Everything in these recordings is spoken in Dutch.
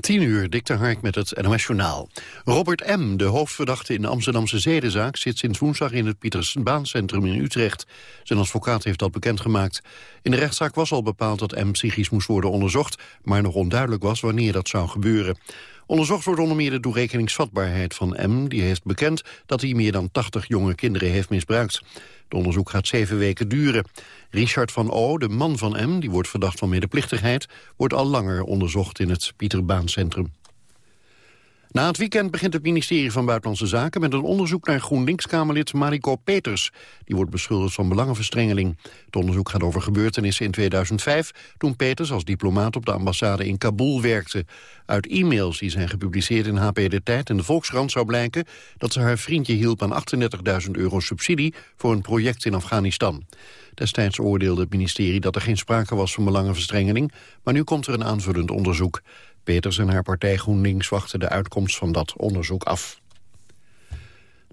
10 uur, Dikter Hark met het NOS Journaal. Robert M., de hoofdverdachte in de Amsterdamse zedenzaak... zit sinds woensdag in het Pietersbaancentrum in Utrecht. Zijn advocaat heeft dat bekendgemaakt. In de rechtszaak was al bepaald dat M. psychisch moest worden onderzocht... maar nog onduidelijk was wanneer dat zou gebeuren. Onderzocht wordt onder meer de toerekeningsvatbaarheid van M. Die heeft bekend dat hij meer dan 80 jonge kinderen heeft misbruikt. Het onderzoek gaat zeven weken duren. Richard van O, de man van M, die wordt verdacht van medeplichtigheid... wordt al langer onderzocht in het Pieterbaancentrum. Na het weekend begint het ministerie van Buitenlandse Zaken... met een onderzoek naar GroenLinks-Kamerlid Mariko Peters. Die wordt beschuldigd van belangenverstrengeling. Het onderzoek gaat over gebeurtenissen in 2005... toen Peters als diplomaat op de ambassade in Kabul werkte. Uit e-mails die zijn gepubliceerd in HP De Tijd en de Volkskrant zou blijken... dat ze haar vriendje hielp aan 38.000 euro subsidie... voor een project in Afghanistan. Destijds oordeelde het ministerie dat er geen sprake was van belangenverstrengeling... maar nu komt er een aanvullend onderzoek. Peters en haar partij GroenLinks wachten de uitkomst van dat onderzoek af.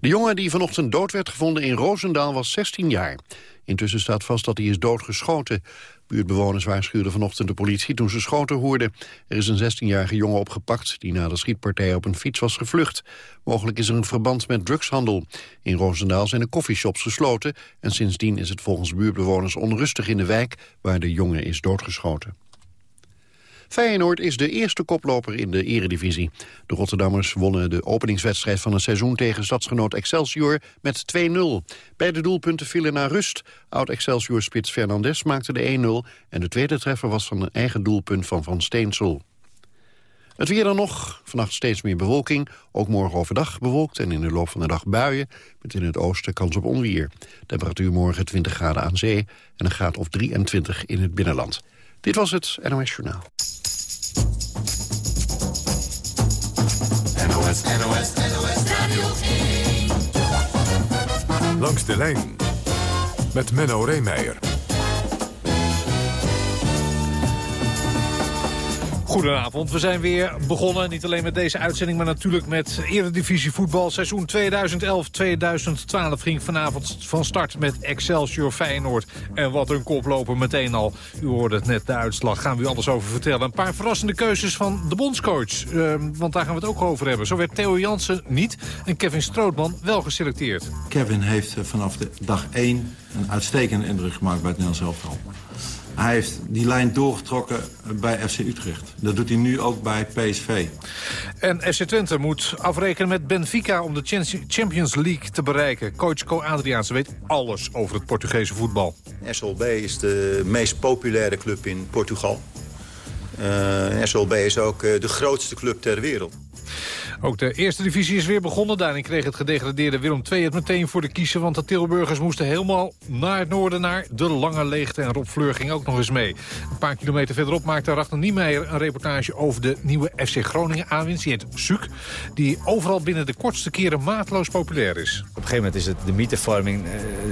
De jongen die vanochtend dood werd gevonden in Roosendaal was 16 jaar. Intussen staat vast dat hij is doodgeschoten. Buurtbewoners waarschuwden vanochtend de politie toen ze schoten hoorden. Er is een 16-jarige jongen opgepakt die na de schietpartij op een fiets was gevlucht. Mogelijk is er een verband met drugshandel. In Roosendaal zijn de koffieshops gesloten... en sindsdien is het volgens buurtbewoners onrustig in de wijk... waar de jongen is doodgeschoten. Feyenoord is de eerste koploper in de eredivisie. De Rotterdammers wonnen de openingswedstrijd van het seizoen tegen stadsgenoot Excelsior met 2-0. Beide doelpunten vielen naar rust. Oud-Excelsior-spits Fernandes maakte de 1-0 en de tweede treffer was van een eigen doelpunt van Van Steensel. Het weer dan nog. Vannacht steeds meer bewolking. Ook morgen overdag bewolkt en in de loop van de dag buien. Met in het oosten kans op onweer. Temperatuur morgen 20 graden aan zee en een graad of 23 in het binnenland. Dit was het NOS Journaal. NOS, NOS, NOS Radio 1. Langs de lijn met Menno Reemeijer. Goedenavond, we zijn weer begonnen. Niet alleen met deze uitzending, maar natuurlijk met Eredivisie voetbal. Seizoen 2011-2012 ging vanavond van start met Excelsior Feyenoord. En wat een koploper meteen al. U hoorde het net, de uitslag. Gaan we u alles over vertellen. Een paar verrassende keuzes van de bondscoach. Uh, want daar gaan we het ook over hebben. Zo werd Theo Jansen niet en Kevin Strootman wel geselecteerd. Kevin heeft eh, vanaf de dag 1 een uitstekende indruk gemaakt bij het Nederlands elftal. Hij heeft die lijn doorgetrokken bij FC Utrecht. Dat doet hij nu ook bij PSV. En FC Twente moet afrekenen met Benfica om de Champions League te bereiken. Coach Co Adriaanse weet alles over het Portugese voetbal. SLB is de meest populaire club in Portugal. Uh, eh, SLB is ook uh, de grootste club ter wereld. Ook de eerste divisie is weer begonnen. Daarin kreeg het gedegradeerde Willem II het meteen voor de kiezen... want de Tilburgers moesten helemaal naar het noorden naar de Lange Leegte. En Rob Fleur ging ook nog eens mee. Een paar kilometer verderop maakte Rachter Niemeyer een reportage... over de nieuwe FC Groningen aanwinst. Die heet Suk, die overal binnen de kortste keren maatloos populair is. Op een gegeven moment is het de mythevorming, uh,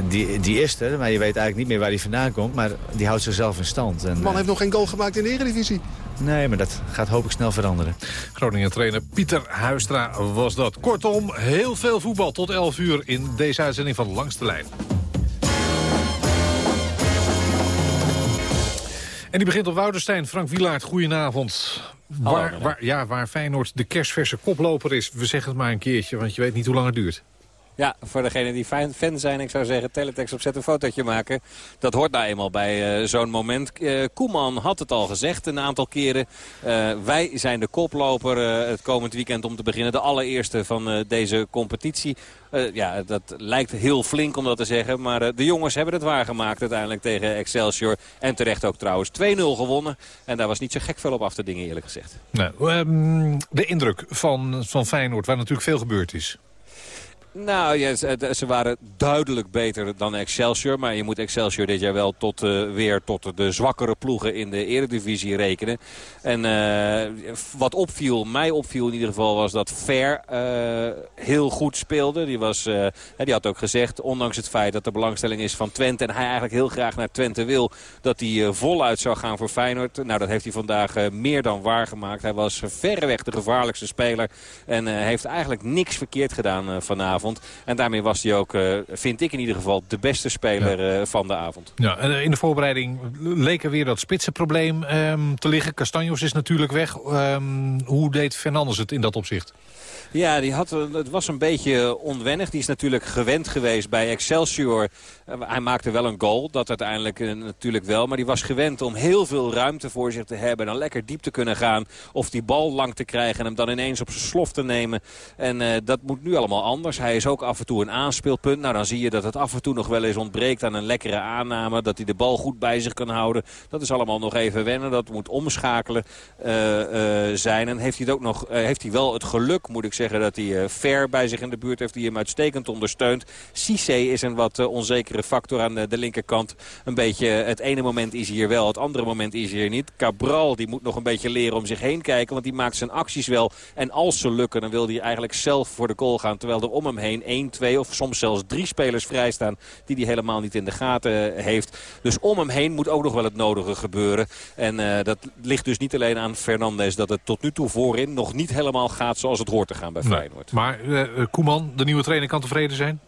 die, die is er. Maar je weet eigenlijk niet meer waar die vandaan komt. Maar die houdt zichzelf in stand. En, de man heeft nog geen goal gemaakt in de Eredivisie. Nee, maar dat gaat hopelijk snel veranderen. Groningen-trainer Pieter Huistra was dat. Kortom, heel veel voetbal tot 11 uur in deze uitzending van Langs de Lijn. En die begint op Woudenstein. Frank Wielaert, goedenavond. Waar, waar, ja, waar Feyenoord de kerstverse koploper is. We zeggen het maar een keertje, want je weet niet hoe lang het duurt. Ja, voor degenen die fan zijn, ik zou zeggen, teletext opzet een fotootje maken. Dat hoort nou eenmaal bij uh, zo'n moment. Uh, Koeman had het al gezegd een aantal keren. Uh, wij zijn de koploper het komend weekend om te beginnen. De allereerste van deze competitie. ja, dat lijkt heel flink om dat te zeggen. Maar de jongens hebben het waargemaakt uiteindelijk tegen Excelsior. En terecht ook trouwens 2-0 gewonnen. En daar was niet zo gek veel op af te dingen eerlijk gezegd. Nou, de indruk van, van Feyenoord, waar natuurlijk veel gebeurd is. Nou, ja, ze, waren duidelijk beter dan Excelsior. Maar je moet Excelsior dit jaar wel tot, uh, weer tot de zwakkere ploegen in de eredivisie rekenen. En uh, wat opviel, mij opviel in ieder geval, was dat Ver uh, heel goed speelde. Die, was, die had ook gezegd, ondanks het feit dat er belangstelling is van Twente... en hij eigenlijk heel graag naar Twente wil, dat hij voluit zou gaan voor Feyenoord. Nou, dat heeft hij vandaag meer dan waargemaakt. Hij was verreweg de gevaarlijkste speler en heeft eigenlijk niks verkeerd gedaan vanavond. Avond. En daarmee was hij ook, vind ik in ieder geval, de beste speler van de avond. Ja, en in de voorbereiding leek er weer dat spitsenprobleem um, te liggen. Castanjos is natuurlijk weg. Um, hoe deed Fernandes het in dat opzicht? Ja, die had, het was een beetje onwennig. Die is natuurlijk gewend geweest bij Excelsior. Eh, hij maakte wel een goal, dat uiteindelijk eh, natuurlijk wel. Maar die was gewend om heel veel ruimte voor zich te hebben. En dan lekker diep te kunnen gaan. Of die bal lang te krijgen en hem dan ineens op zijn slof te nemen. En uh, dat moet nu allemaal anders. Hij is ook af en toe een aanspeelpunt. Nou, dan zie je dat het af en toe nog wel eens ontbreekt aan een lekkere aanname. Dat hij de bal goed bij zich kan houden. Dat is allemaal nog even wennen. Dat moet omschakelen uh, uh, zijn. En heeft hij, het ook nog, heeft hij wel het geluk, moet ik zeggen, dat hij ver bij zich in de buurt heeft. Die hem uitstekend ondersteunt. Cissé is een wat onzekere factor aan de, linkerkant. Een beetje het ene moment is hier wel, het andere moment is hier niet. Cabral die moet nog een beetje leren om zich heen kijken. Want die maakt zijn acties wel. En als ze lukken dan wil hij eigenlijk zelf voor de goal gaan. Terwijl er om hem heen 1, 2 of soms zelfs drie spelers vrijstaan. Die hij helemaal niet in de gaten heeft. Dus om hem heen moet ook nog wel het nodige gebeuren. En uh, dat ligt dus niet alleen aan Fernandes. Dat het tot nu toe voorin nog niet helemaal gaat zoals het hoort te gaan bij Feyenoord. maar uh, Koeman, de nieuwe trainer, kan tevreden zijn?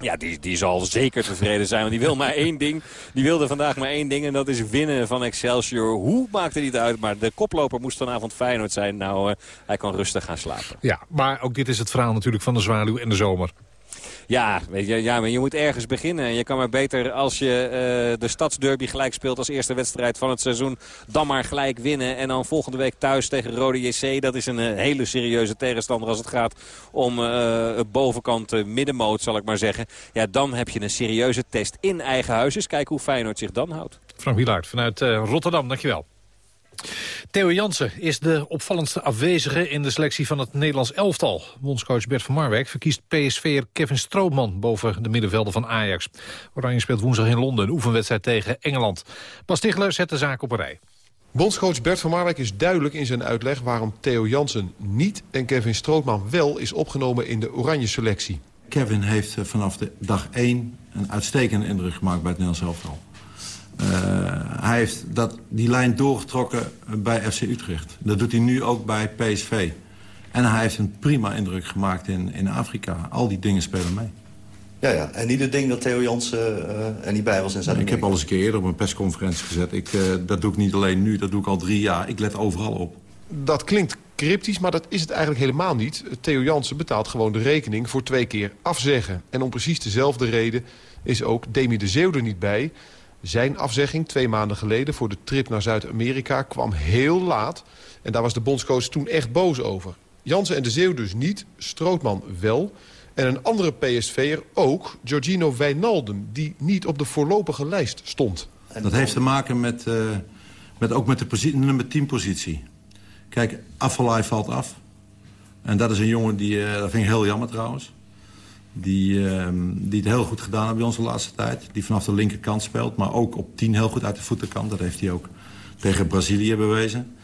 Ja, die, die zal zeker tevreden zijn. Want die wil maar één ding. Die wilde vandaag maar één ding. En dat is winnen van Excelsior. Hoe maakt het niet uit. Maar de koploper moest vanavond Feyenoord zijn. Nou, uh, hij kan rustig gaan slapen. Ja, maar ook dit is het verhaal natuurlijk van de zwaluw en de zomer. Ja, weet je, ja, maar je moet ergens beginnen. Je kan maar beter als je uh, de stadsderby gelijk speelt als eerste wedstrijd van het seizoen... dan maar gelijk winnen. En dan volgende week thuis tegen Rode JC. Dat is een uh, hele serieuze tegenstander als het gaat om uh, bovenkant middenmoot, zal ik maar zeggen. Ja, dan heb je een serieuze test in eigen huis. Eens kijken hoe Feyenoord zich dan houdt. Frank Wielaert vanuit Rotterdam, dankjewel. Theo Jansen is de opvallendste afwezige in de selectie van het Nederlands elftal. Bondscoach Bert van Marwijk verkiest PSV'er Kevin Strootman boven de middenvelden van Ajax. Oranje speelt woensdag in Londen een oefenwedstrijd tegen Engeland. Bas Tichler zet de zaak op een rij. Bondscoach Bert van Marwijk is duidelijk in zijn uitleg... waarom Theo Jansen niet en Kevin Strootman wel is opgenomen in de oranje selectie. Kevin heeft eh, vanaf de dag 1 een uitstekende indruk gemaakt bij het Nederlands elftal. Uh, hij heeft dat, die lijn doorgetrokken bij FC Utrecht. Dat doet hij nu ook bij PSV. En hij heeft een prima indruk gemaakt in, in Afrika. Al die dingen spelen mee. Ja, ja. En niet het ding dat Theo Jansen uh, er niet bij was in zijn. Ik heb al eens een keer eerder op een persconferentie gezet. Ik, uh, dat doe ik niet alleen nu, dat doe ik al drie jaar. Ik let overal op. Dat klinkt cryptisch, maar dat is het eigenlijk helemaal niet. Theo Jansen betaalt gewoon de rekening voor twee keer afzeggen. En om precies dezelfde reden is ook Demi de Zeeuw er niet bij... Zijn afzegging twee maanden geleden voor de trip naar Zuid-Amerika kwam heel laat. En daar was de bondscoach toen echt boos over. Jansen en de Zeeuw dus niet, Strootman wel. En een andere PSV'er ook, Giorgino Wijnaldum... die niet op de voorlopige lijst stond. Dat heeft te maken met, uh, met ook met de positie, nummer 10 positie. Kijk, Afvalai valt af. En dat is een jongen, die, uh, dat vind ik heel jammer trouwens. Die, uh, die het heel goed gedaan hebben bij ons de laatste tijd. Die vanaf de linkerkant speelt, maar ook op 10 heel goed uit de voetenkant. Dat heeft hij ook tegen Brazilië bewezen.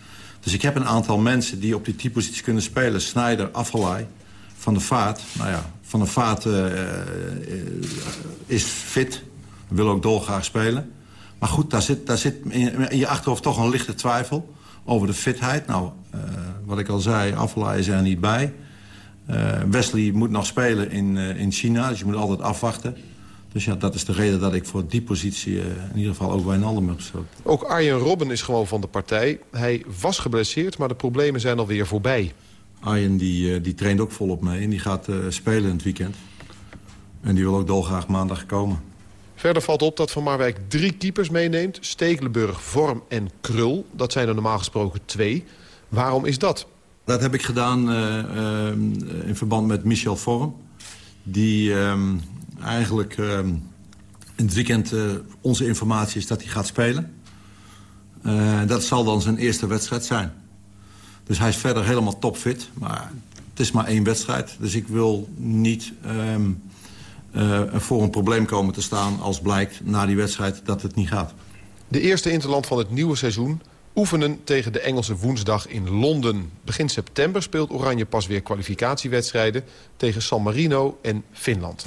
Dus ik heb een aantal mensen die op die 10 posities kunnen spelen. Snijder, Afvalai, Van de Vaart. Nou ja, Van de Vaart uh, is fit. Wil ook dolgraag spelen. Maar goed, daar zit, daar zit in, je achterhoofd toch een lichte twijfel over de fitheid. Nou, uh, wat ik al zei, Afvalai is er niet bij. Uh, Wesley moet nog spelen in, uh, in China, dus je moet altijd afwachten. Dus ja, dat is de reden dat ik voor die positie uh, in ieder geval ook Wijnaldum heb. Ook Arjen Robben is gewoon van de partij. Hij was geblesseerd, maar de problemen zijn alweer voorbij. Arjen die, die traint ook volop mee en die gaat spelen in het weekend. En die wil ook dolgraag maandag komen. Verder valt op dat Van Marwijk drie keepers meeneemt. Stekelenburg, Vorm en Krul. Dat zijn er normaal gesproken twee. Waarom is dat? Dat heb ik gedaan uh, uh, in verband met Michel Vorm. Die uh, eigenlijk ehm, in het weekend eh, onze informatie is dat hij gaat spelen. Eh, dat zal dan zijn eerste wedstrijd zijn. Dus hij is verder helemaal topfit. Maar het is maar één wedstrijd. Dus ik wil niet ehm, voor een probleem komen te staan... als blijkt na die wedstrijd dat het niet gaat. De eerste interland van het nieuwe seizoen oefenen tegen de Engelse woensdag in Londen. Begin september speelt Oranje pas weer kwalificatiewedstrijden... tegen San Marino en Finland.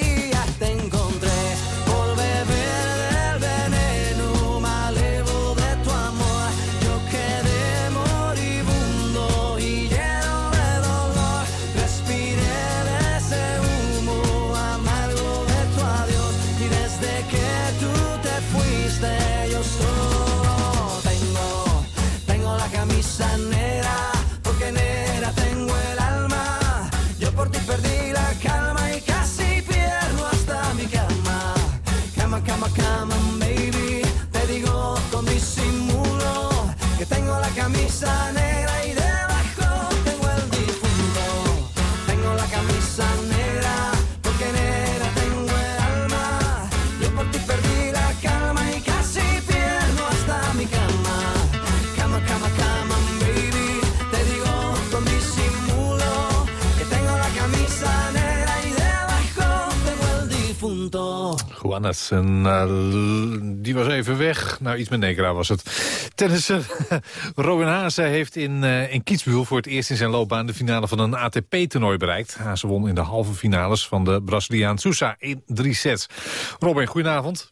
difunto. Juanes, en eh, die was even weg. Nou, iets met Negra was het. Tennisser Robin Haase heeft in, eh in Kitzbühel voor het eerst in zijn loopbaan... de finale van een ATP-toernooi bereikt. Haase won in de halve finales van de Braziliaan Sousa in drie sets. Robin, goedenavond.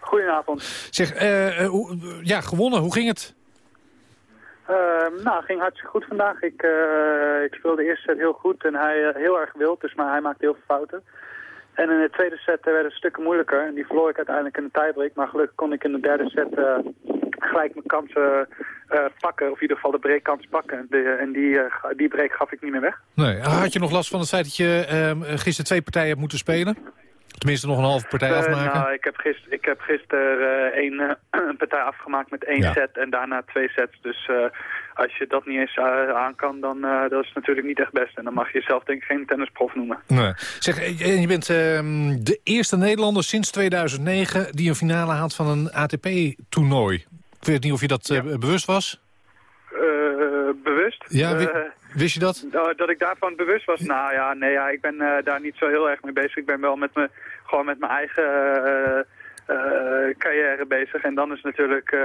Goedenavond. Zeg, eh, hoe- ja, gewonnen. Hoe ging het? Ehm, nou, het ging hartstikke goed vandaag. Ik, eh, ik speelde de eerste set heel goed en hij heel erg wild, dus maar hij maakte heel veel fouten. En in de tweede set eh, werd het stukken moeilijker en die verloor ik uiteindelijk in de tiebreak. Maar gelukkig kon ik in de derde set eh, gelijk mijn kansen eh, pakken, of in ieder geval de breakkans pakken. De, en die, eh, ga- die break gaf ik niet meer weg. Nee. Had je nog last van het feit dat je ehm, gisteren twee partijen hebt moeten spelen? Tenminste, nog een halve partij Eh, afmaken? nou, ik heb gisteren ik heb gister, eh, één eh, een partij afgemaakt met één Ja. set en daarna twee sets. Dus eh, als je dat niet eens eh, aan kan, dan uh, dat is natuurlijk niet echt best. En dan mag je jezelf denk ik geen tennisprof noemen. Nee. Zeg, eh, je bent ehm, de eerste Nederlander sinds 2009 die een finale haalt van een ATP-toernooi. Ik weet niet of je dat bewust was. Uh, bewust? Ja, wi- Uh, wist je dat? dat ik daarvan bewust was? Nou ja, nee, ja, ik ben uh, daar niet zo heel erg mee bezig. Ik ben wel met me, gewoon met mijn eigen uh, carrière bezig. En dan is natuurlijk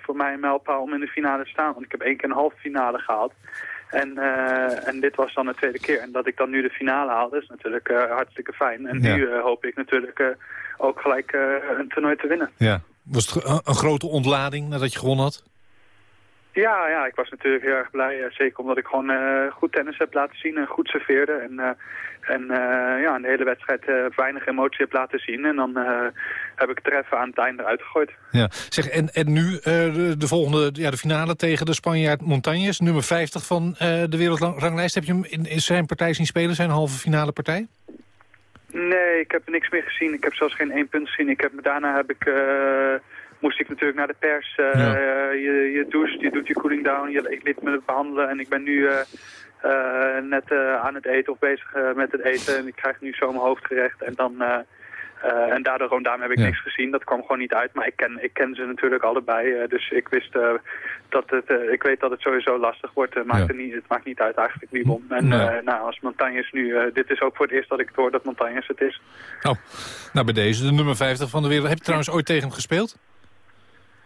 voor mij een mijlpaal om in de finale te staan. Want ik heb één keer een halve finale gehaald. En, en dit was dan de tweede keer. En dat ik dan nu de finale haal, is natuurlijk hartstikke fijn. En Ja. nu hoop ik natuurlijk ook gelijk een toernooi te winnen. Ja. Was het een, grote ontlading nadat je gewonnen had? Ja, ja, ik was natuurlijk heel erg blij. eh, zeker omdat ik gewoon goed tennis heb laten zien en goed serveerde. En, en uh, ja, de hele wedstrijd weinig emotie heb laten zien. En dan heb ik het even aan het einde uitgegooid. Ja, zeg, en, en nu de, de, volgende, ja, de finale tegen de Spanjaard Montañez, nummer 50 van de wereldranglijst. Heb je hem in, in zijn partij zien spelen, zijn halve finale partij? Nee, ik heb niks meer gezien. Ik heb zelfs geen één punt gezien. Ik heb, daarna heb ik, eh, moest ik natuurlijk naar de pers. Eh, Ja. je, je doucht, je doet je cooling down. Je, ik liet me behandelen en ik ben nu eh, eh, net eh, aan het eten of bezig eh, met het eten. En ik krijg nu zo mijn hoofdgerecht. En dan... eh, eh, en daardoor, gewoon, daarom heb ik Ja. niks gezien. Dat kwam gewoon niet uit. Maar ik ken, ik ken ze natuurlijk allebei. eh, dus ik wist eh, dat het... eh, ik weet dat het sowieso lastig wordt. Eh, maakt Ja. het, niet, het maakt niet uit eigenlijk wie won. En eh, nou, als Montañes nu... eh, dit is ook voor het eerst dat ik het hoor dat Montañes het is. Oh, nou bij deze, de nummer 50 van de wereld. Heb je trouwens ooit tegen hem gespeeld?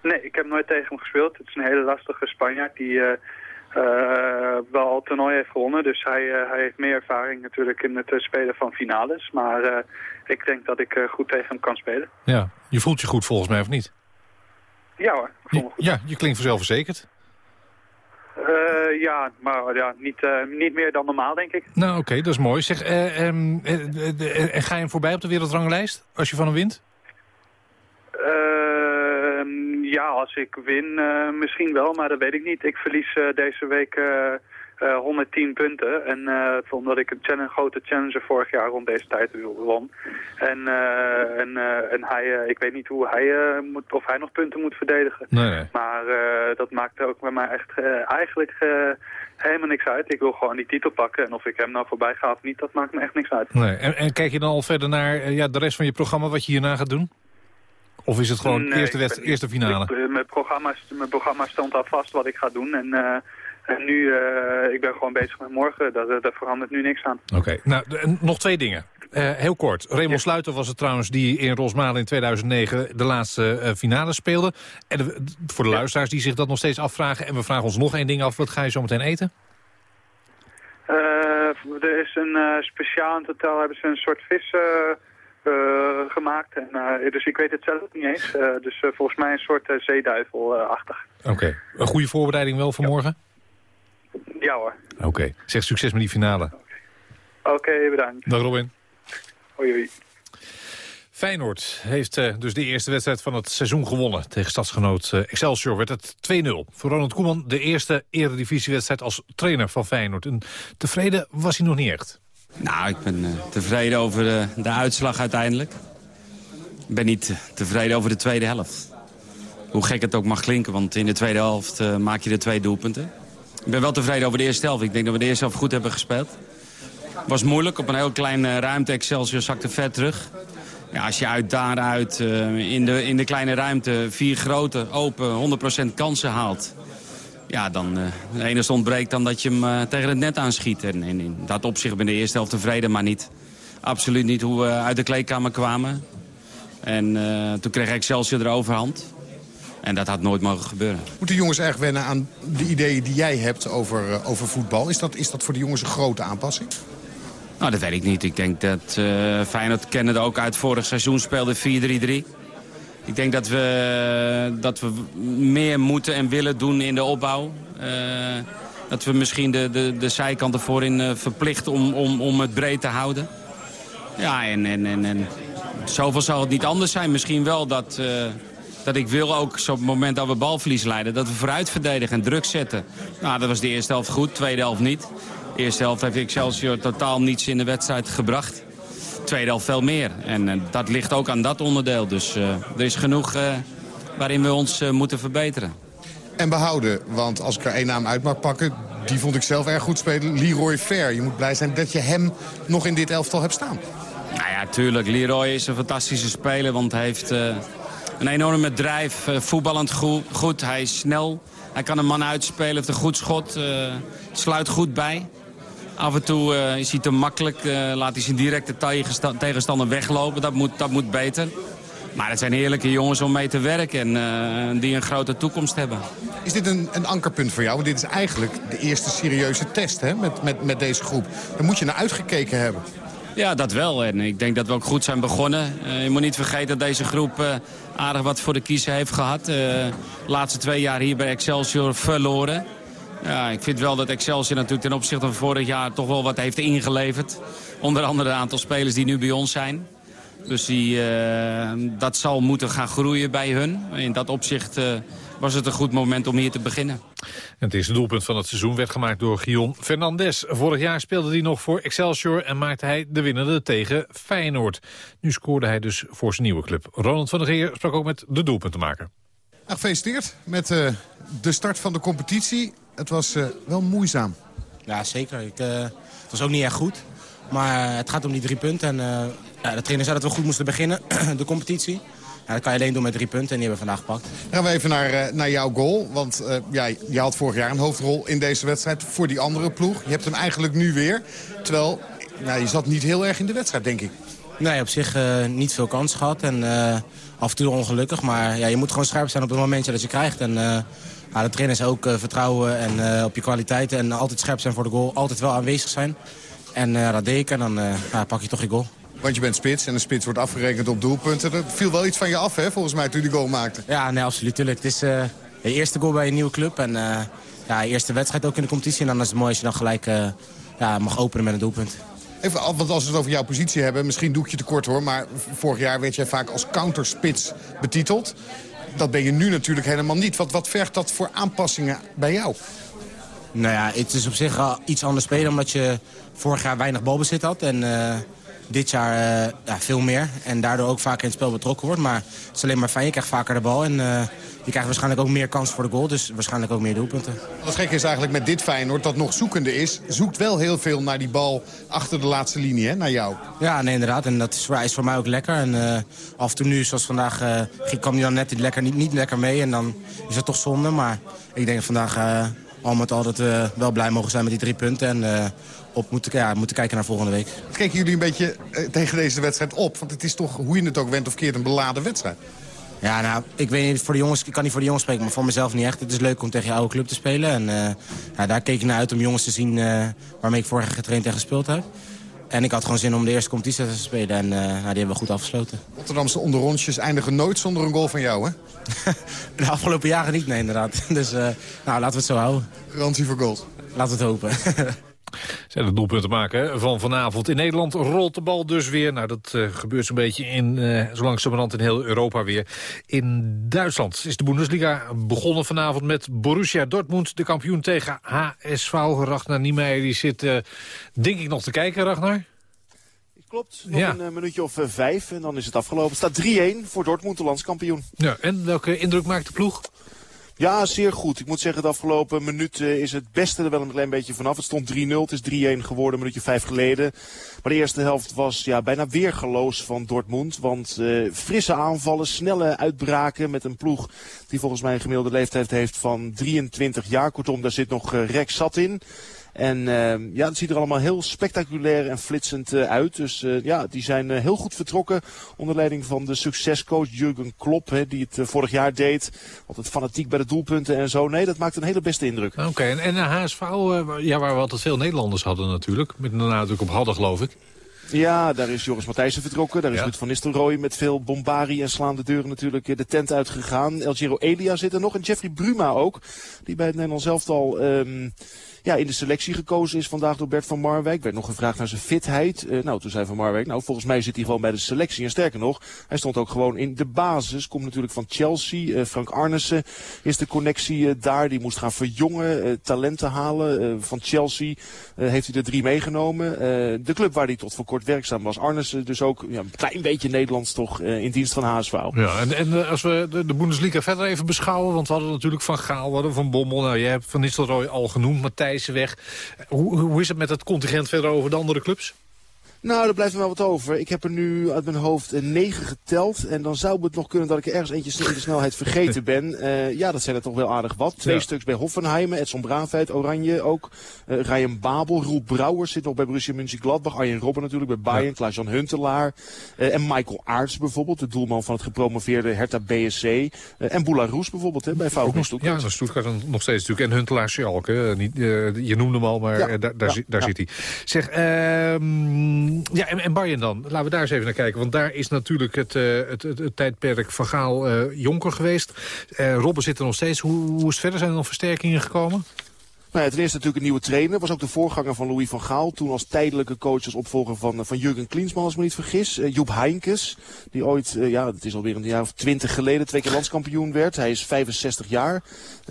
Nee, ik heb nooit tegen hem gespeeld. Het is een hele lastige Spanjaard die eh, wel al toernooi heeft gewonnen. Dus hij, eh, hij heeft meer ervaring natuurlijk in het eh, spelen van finales. Maar ik denk dat ik goed tegen hem kan spelen. Ja, je voelt je goed volgens mij, of niet? Ja hoor, ik voel me Je- ja, je klinkt vanzelfverzekerd. Eh, ja, maar ja, niet, niet meer dan normaal denk ik. Nou, oké, dat is mooi. Zeg, eh, ehm, eh, eh, eh, ga je hem voorbij op de wereldranglijst als je van hem wint? Ehm, ja, als ik win eh, misschien wel, maar dat weet ik niet. Ik verlies eh, deze week eh, eh, 110 punten. En eh, omdat ik een challenge, grote challenger vorig jaar rond deze tijd won. En, en, en hij, ik weet niet hoe hij, moet, of hij nog punten moet verdedigen. Nee. Maar dat maakt ook bij mij echt eigenlijk helemaal niks uit. Ik wil gewoon die titel pakken. En of ik hem nou voorbij ga of niet, dat maakt me echt niks uit. nee. En, en kijk je dan al verder naar ja, de rest van je programma, wat je hierna gaat doen? Of is het gewoon Nee, eerste, wedst- eerste finale? ik- eh, mijn, programma, mijn programma stond al vast wat ik ga doen. En, eh, en nu, eh, ik ben gewoon bezig met morgen. Dat, eh, daar verandert nu niks aan. Oké, nou, nog twee dingen. Heel kort. Raymond Sluiter was het trouwens die in Rosmalen in 2009 de laatste finale speelde. En de- voor de luisteraars die zich dat nog steeds afvragen. En we vragen ons nog één ding af. Wat ga je zo meteen eten? Er is een speciaal in hotel hebben ze een soort vis gemaakt. En, eh, dus ik weet het zelf niet eens. Eh, dus eh, volgens mij een soort zeeduivel-achtig. Oké, een goede voorbereiding wel voor morgen? Ja hoor. Oké, zeg succes met die finale. Oké, bedankt. Dag Robin. Hoi, hoi. Feyenoord heeft eh, dus de eerste wedstrijd van het seizoen gewonnen. Tegen stadsgenoot eh, Excelsior werd het 2-0. Voor Ronald Koeman de eerste eredivisiewedstrijd als trainer van Feyenoord. En tevreden was hij nog niet echt. Nou, ik ben eh, tevreden over de, de uitslag uiteindelijk. Ik ben niet eh, tevreden over de tweede helft. Hoe gek het ook mag klinken, want in de tweede helft eh, maak je de twee doelpunten. Ik ben wel tevreden over de eerste helft. Ik denk dat we de eerste helft goed hebben gespeeld. was moeilijk, op een heel kleine ruimte. Excelsior zakte ver terug. Ja, als je uit daaruit eh, in, de, in de kleine ruimte vier grote, open, 100% kansen haalt... Ja, dan eh het enige ontbreekt dan dat je hem eh, tegen het net aanschiet. En, en in dat opzicht ben ik de eerste helft tevreden, maar niet. Absoluut niet hoe we uit de kleedkamer kwamen. En eh, toen kreeg Excelsior de overhand. En dat had nooit mogen gebeuren. Moeten jongens erg wennen aan de ideeën die jij hebt over, over voetbal? Is dat, is dat voor de jongens een grote aanpassing? Nou, dat weet ik niet. Ik denk dat uh, Feyenoord kennen ook uit vorig seizoen speelde 4-3-3. Ik denk dat we, dat we meer moeten en willen doen in de opbouw. Uh, dat we misschien de, de, de zijkanten voorin uh, verplichten om, om, om het breed te houden. Ja, en, en, en, en zoveel zal het niet anders zijn. Misschien wel dat, uh, dat ik wil ook zo op het moment dat we balverlies leiden... dat we vooruit verdedigen en druk zetten. Nou, dat was de eerste helft goed, tweede helft niet. De eerste helft heeft Excelsior totaal niets in de wedstrijd gebracht. Tweede helft veel meer. En uh, dat ligt ook aan dat onderdeel. Dus uh, er is genoeg uh, waarin we ons moeten verbeteren. En behouden, want als ik er één naam uit mag pakken... die vond ik zelf erg goed spelen, Leroy Fair. Je moet blij zijn dat je hem nog in dit elftal hebt staan. Nou ja, tuurlijk. Leroy is een fantastische speler, want hij heeft een enorme drijf. voetballend goed, goed, hij is snel. Hij kan een man uitspelen, heeft een goed schot, sluit goed bij. Af en toe uh, is hij te makkelijk, uh, laat hij zijn directe tegenstander weglopen. Dat moet, dat moet beter. Maar het zijn heerlijke jongens om mee te werken en uh, die een grote toekomst hebben. Is dit een, een ankerpunt voor jou? Want dit is eigenlijk de eerste serieuze test hè? Met, met, met deze groep. Daar moet je naar uitgekeken hebben. Ja, dat wel. En ik denk dat we ook goed zijn begonnen. Uh, je moet niet vergeten dat deze groep uh, aardig wat voor de kiezer heeft gehad. De laatste twee jaar hier bij Excelsior verloren. Ja, ik vind wel dat Excelsior natuurlijk ten opzichte van vorig jaar toch wel wat heeft ingeleverd. Onder andere een aantal spelers die nu bij ons zijn. Dus die, uh, dat zal moeten gaan groeien bij hun. In dat opzicht uh, was het een goed moment om hier te beginnen. Het eerste doelpunt van het seizoen werd gemaakt door Guillaume Fernandes. Vorig jaar speelde hij nog voor Excelsior en maakte hij de winnende tegen Feyenoord. Nu scoorde hij dus voor zijn nieuwe club. Ronald van der Geer sprak ook met de doelpuntenmaker. Nou, gefeliciteerd met uh, de start van de competitie. Het was uh, wel moeizaam. Ja, zeker. Ik, uh, het was ook niet echt goed. Maar het gaat om die drie punten. En, ja, de trainer zei dat we goed moesten beginnen, de competitie. Ja, dat kan je alleen doen met drie punten en die hebben we vandaag gepakt. Gaan we even naar, naar jouw goal. Want uh, ja, je had vorig jaar een hoofdrol in deze wedstrijd voor die andere ploeg. Je hebt hem eigenlijk nu weer. Terwijl nou, je zat niet heel erg in de wedstrijd, denk ik. Nee, op zich uh, niet veel kans gehad. En uh, af en toe ongelukkig. Maar ja, je moet gewoon scherp zijn op het momentje dat je krijgt. En de trainers ook vertrouwen en, op je kwaliteiten. En altijd scherp zijn voor de goal. Altijd wel aanwezig zijn. En dat deed ik. En dan pak je toch je goal. Want je bent spits en een spits wordt afgerekend op doelpunten. Er viel wel iets van je af, hè, volgens mij, toen je die goal maakte. Ja, nee, absoluut. Tuurlijk. Het is uh, je eerste goal bij een nieuwe club. En uh, ja, eerste wedstrijd ook in de competitie. En dan is het mooi als je dan gelijk uh, ja, mag openen met een doelpunt. Even, want als we het over jouw positie hebben, misschien doe ik je tekort hoor... maar vorig jaar werd jij vaak als counterspits betiteld. Dat ben je nu natuurlijk helemaal niet. Wat, wat vergt dat voor aanpassingen bij jou? Nou ja, het is op zich al iets anders spelen... omdat je vorig jaar weinig balbezit had. En dit jaar uh, ja, veel meer. En daardoor ook vaker in het spel betrokken wordt. Maar het is alleen maar fijn. Je krijgt vaker de bal. En uh, je krijgt waarschijnlijk ook meer kans voor de goal. Dus waarschijnlijk ook meer doelpunten. Wat gek is eigenlijk met dit Feyenoord dat nog zoekende is. Zoekt wel heel veel naar die bal achter de laatste linie, hè, naar jou. Ja, nee, inderdaad. En dat is, is voor mij ook lekker. En uh, af en toe nu, zoals vandaag, kwam hij dan net niet lekker, niet, niet lekker mee. En dan is het toch zonde. Maar ik denk vandaag al met al dat we wel blij mogen zijn met die drie punten. En op moeten, ja, moeten kijken naar volgende week. Kijken jullie een beetje uh, tegen deze wedstrijd op? Want het is toch, hoe je het ook went of keert, een beladen wedstrijd. Ja, nou, ik weet niet, voor de jongens, ik kan niet voor de jongens spreken, maar voor mezelf niet echt. Het is leuk om tegen je oude club te spelen. En uh, ja, daar keek ik naar uit om jongens te zien uh, waarmee ik vorig jaar getraind en gespeeld heb. En ik had gewoon zin om de eerste competitie te spelen. En uh, nou, die hebben we goed afgesloten. Rotterdamse onderrondjes eindigen nooit zonder een goal van jou, hè? de afgelopen jaren niet, nee, inderdaad. Dus nou, laten we het zo houden. Garantie voor goals. Laten we het hopen. Zijn de doelpunten maken van vanavond. In Nederland rolt de bal dus weer. Nou, dat uh, gebeurt zo'n beetje in, uh, zo langzamerhand in heel Europa weer. In Duitsland is de Bundesliga begonnen vanavond met Borussia Dortmund. De kampioen tegen HSV. Ragnar Niemeyer die zit, uh, denk ik, nog te kijken, Ragnar. Klopt, nog ja. een minuutje of vijf en dan is het afgelopen. Het staat 3-1 voor Dortmund, de landskampioen. Ja, en welke indruk maakt de ploeg? Ja, zeer goed. Ik moet zeggen, de afgelopen minuut is het beste er wel een klein beetje vanaf. Het stond 3-0, het is 3-1 geworden, een minuutje vijf geleden. Maar de eerste helft was ja, bijna weergeloos van Dortmund. Want uh, frisse aanvallen, snelle uitbraken met een ploeg die volgens mij een gemiddelde leeftijd heeft van 23 jaar. Kortom, daar zit nog uh, rek zat in. En uh, ja, het ziet er allemaal heel spectaculair en flitsend uh, uit. Dus uh, ja, die zijn heel goed vertrokken onder leiding van de succescoach Jurgen Klopp. Hè, die het vorig jaar deed. Altijd fanatiek bij de doelpunten en zo. Nee, dat maakt een hele beste indruk. Oké, okay, en, en HSV, ja, waar we altijd veel Nederlanders hadden natuurlijk. Met een nadruk op hadden, geloof ik. Ja, daar is Joris Matthijssen vertrokken. Daar is ja. Ruud van Nistelrooy met veel bombari en slaande deuren natuurlijk de tent uitgegaan. El Giro Elia zit er nog en Jeffrey Bruma ook. Die bij het Nederlands elftal... Um, ja, in de selectie gekozen is vandaag door Bert van Marwijk. Werd nog gevraagd naar zijn fitheid. Uh, nou, toen zei Van Marwijk, nou, volgens mij zit hij gewoon bij de selectie. En sterker nog, hij stond ook gewoon in de basis. Komt natuurlijk van Chelsea. Uh, Frank Arnissen is de connectie uh, daar. Die moest gaan verjongen, talenten halen. van Chelsea heeft hij er drie meegenomen. de club waar hij tot voor kort werkzaam was. Arnissen dus ook ja, een klein beetje Nederlands toch in dienst van HSV. Ja, en, en als we de, de Bundesliga verder even beschouwen. Want we hadden natuurlijk Van Gaal, we hadden Van Bommel. Nou, je hebt Van Nistelrooy al genoemd. Matthijs weg. Hoe, hoe is het met het contingent verder over de andere clubs? Nou, er blijft er wel wat over. Ik heb er nu uit mijn hoofd negen geteld. En dan zou het nog kunnen dat ik er ergens eentje in de snelheid vergeten ben. Uh, ja, dat zijn er toch wel aardig wat. Twee ja. stuks bij Hoffenheim, Edson Braafheid, Oranje ook. Uh, Ryan Babel, Roel Brouwer zit nog bij Borussia Mönchengladbach. Arjen Robben natuurlijk bij Bayern, ja. Klaas-Jan Huntelaar. en Michael Aarts bijvoorbeeld, de doelman van het gepromoveerde Hertha BSC. en Boula Roes bijvoorbeeld hè, bij VfB Stuttgart. Ja, Stuttgart nog steeds natuurlijk. En Huntelaar Schalke. Niet, je noemde hem al, maar ja. daar, daar, daar zit hij. Zeg, ehm ja, en, en dan? Laten we daar eens even naar kijken. Want daar is natuurlijk het, uh, het, het, tijdperk van Gaal uh, Jonker geweest. Uh, Robben zit er nog steeds. Hoe, hoe is het verder? Zijn er nog versterkingen gekomen? Nou ja, ten eerste natuurlijk een nieuwe trainer. Was ook de voorganger van Louis van Gaal. Toen als tijdelijke coach als opvolger van, eh, van Jurgen Klinsmann, als ik me niet vergis. Uh, Joep Heinkes, die ooit, uh, ja, het is alweer een jaar of twintig geleden, twee keer landskampioen werd. Hij is 65 jaar.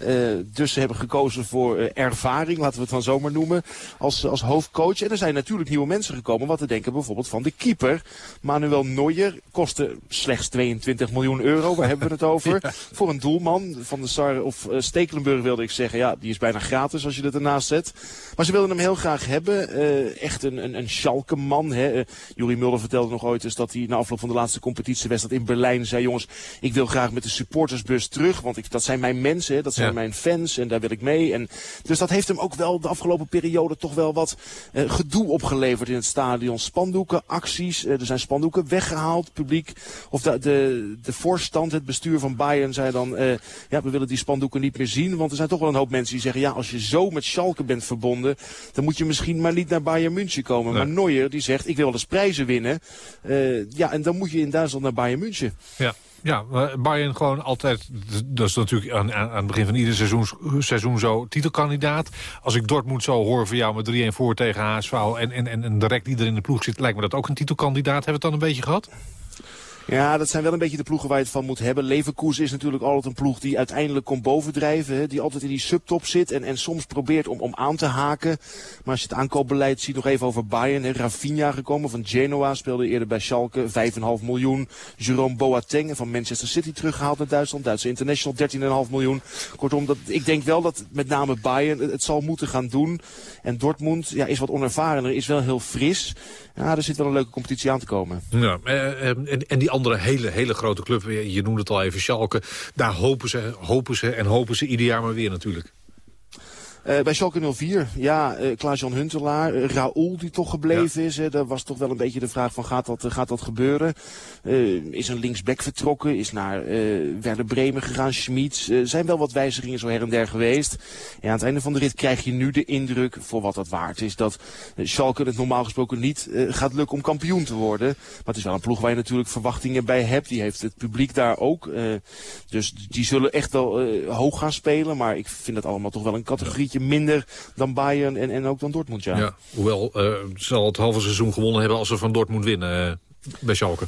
Uh, dus ze hebben gekozen voor ervaring, laten we het dan zomaar noemen, als, als hoofdcoach. En er zijn natuurlijk nieuwe mensen gekomen. Wat te denken bijvoorbeeld van de keeper. Manuel Neuer kostte slechts 22 miljoen euro. Waar hebben we het over? Voor een doelman van de Sar, of Stekelenburg wilde ik zeggen. Ja, die is bijna gratis als je dat ernaast zet. Maar ze wilden hem heel graag hebben. Uh, echt een, een, een Schalke-man. Uh, Jurie Mulder vertelde nog ooit eens dat hij na afloop van de laatste competitiewedstrijd in Berlijn zei... jongens, ik wil graag met de supportersbus terug, want ik, dat zijn mijn mensen, hè, dat zijn ja. mijn fans en daar wil ik mee. En, dus dat heeft hem ook wel de afgelopen periode toch wel wat uh, gedoe opgeleverd in het stadion. Spandoeken, acties, er zijn spandoeken weggehaald. Publiek, of de, de, de voorstand, het bestuur van Bayern zei dan... ja, we willen die spandoeken niet meer zien, want er zijn toch wel een hoop mensen die zeggen... ja, als je zo met Schalke bent verbonden, dan moet je misschien maar niet naar Bayern München komen. Nee. Maar Neuer die zegt, ik wil wel eens prijzen winnen. Uh, ja, en dan moet je in Duitsland naar Bayern München. Ja. Ja, Bayern gewoon altijd, dat is natuurlijk aan, aan het begin van ieder seizoen, seizoen zo, titelkandidaat. Als ik Dortmund zo hoor voor jou met 3-1 voor tegen HSV en, en, en, direct die er in de ploeg zit, lijkt me dat ook een titelkandidaat. Hebben we het dan een beetje gehad? Ja, dat zijn wel een beetje de ploegen waar je het van moet hebben. Leverkusen is natuurlijk altijd een ploeg die uiteindelijk komt bovendrijven. Hè, die altijd in die subtop zit en, en soms probeert om, om aan te haken. Maar als je het aankoopbeleid ziet, nog even over Bayern. Hè, Rafinha gekomen van Genoa, speelde eerder bij Schalke. 5,5 miljoen. Jerome Boateng van Manchester City teruggehaald naar Duitsland. Duitse International, 13,5 miljoen. Kortom, dat, ik denk wel dat met name Bayern het, zal moeten gaan doen. En Dortmund ja, is wat onervarener, is wel heel fris. Ja, er zit wel een leuke competitie aan te komen. Ja, en, en die andere hele, hele grote club, je noemde het al even, Schalke... daar hopen ze, hopen ze en hopen ze ieder jaar maar weer natuurlijk. Uh, bij Schalke 04, ja, uh, Klaas-Jan Huntelaar, uh, Raoul die toch gebleven ja. is. Hè, daar was toch wel een beetje de vraag van gaat dat, gaat dat gebeuren? is een linksback vertrokken, is naar Werder Bremen gegaan, Schmid. Er zijn wel wat wijzigingen zo her en der geweest. En aan het einde van de rit krijg je nu de indruk, voor wat dat waard is, dat Schalke het normaal gesproken niet gaat lukken om kampioen te worden. Maar het is wel een ploeg waar je natuurlijk verwachtingen bij hebt. Die heeft het publiek daar ook. dus die zullen echt wel hoog gaan spelen. Maar ik vind dat allemaal toch wel een categorie minder dan Bayern en, en ook dan Dortmund, ja. ja hoewel, uh, zal het halve seizoen gewonnen hebben als ze van Dortmund winnen... Uh, bij Schalke.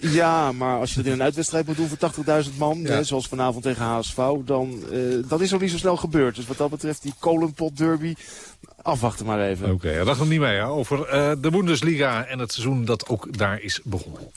Ja, maar als je het in een uitwedstrijd moet doen voor 80.000 man, ja. hè, zoals vanavond tegen HSV, dan uh, dat is ook niet zo snel gebeurd. Dus wat dat betreft, die kolenpot derby, afwachten maar even. Oké, okay, ja, dat gaat niet mee hè, over uh, de Bundesliga en het seizoen dat ook daar is begonnen.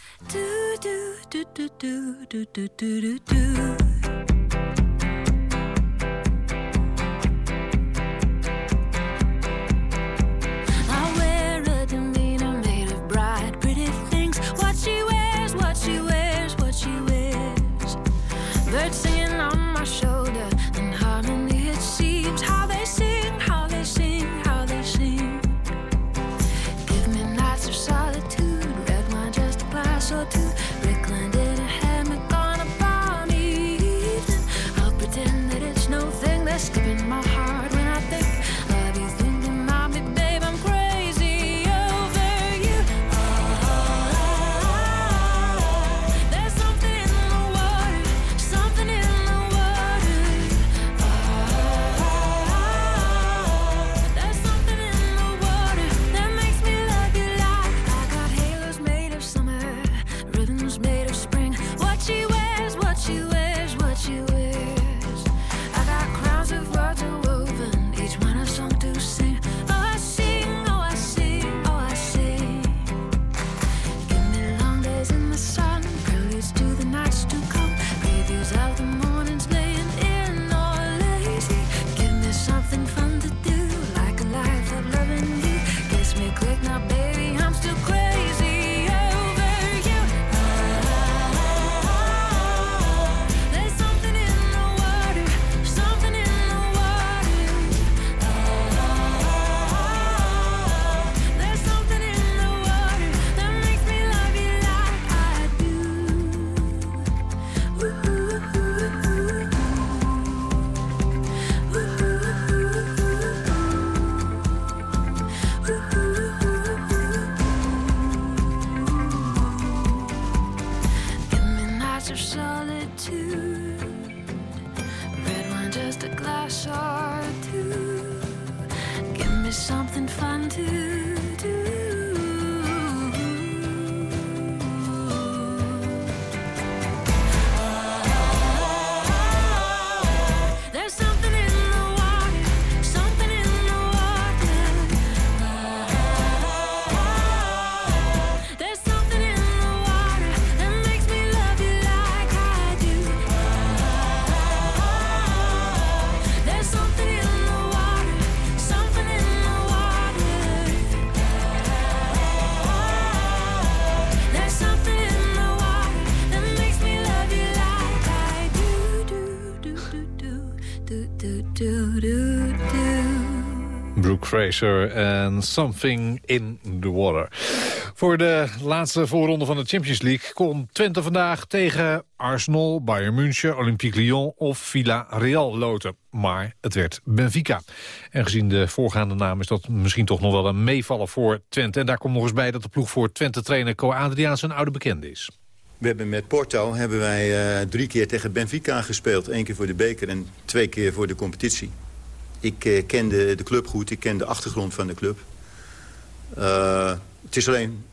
En Something in the Water. Voor de laatste voorronde van de Champions League kon Twente vandaag tegen Arsenal, Bayern München, Olympique Lyon of Villarreal loten. Maar het werd Benfica. En gezien de voorgaande naam is dat misschien toch nog wel een meevaller voor Twente. En daar komt nog eens bij dat de ploeg voor Twente-trainer Co Adriaans een oude bekende is. We hebben met Porto hebben wij eh, drie keer tegen Benfica gespeeld. Eén keer voor de beker en twee keer voor de competitie. Ik uh, kende de club goed, ik ken de achtergrond van de club. Uh, het is alleen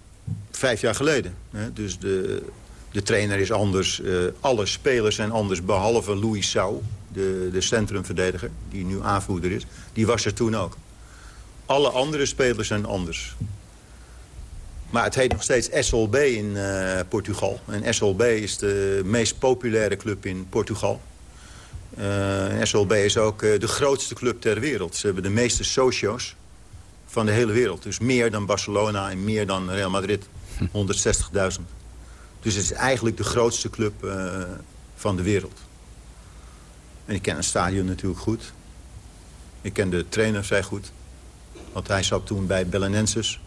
vijf jaar geleden. Hè? Dus de, de trainer is anders. alle spelers zijn anders, behalve Louis Sau, de, de centrumverdediger... die nu aanvoerder is. Die was er toen ook. Alle andere spelers zijn anders. Maar het heet nog steeds SLB in Portugal. En SLB is de meest populaire club in Portugal. Uh, SLB is ook uh, de grootste club ter wereld. Ze hebben de meeste socio's van de hele wereld. Dus meer dan Barcelona en meer dan Real Madrid. 160.000. Dus het is eigenlijk de grootste club van de wereld. En ik ken het stadion natuurlijk goed. Ik ken de trainer vrij goed. Want hij zat toen bij Belenenses.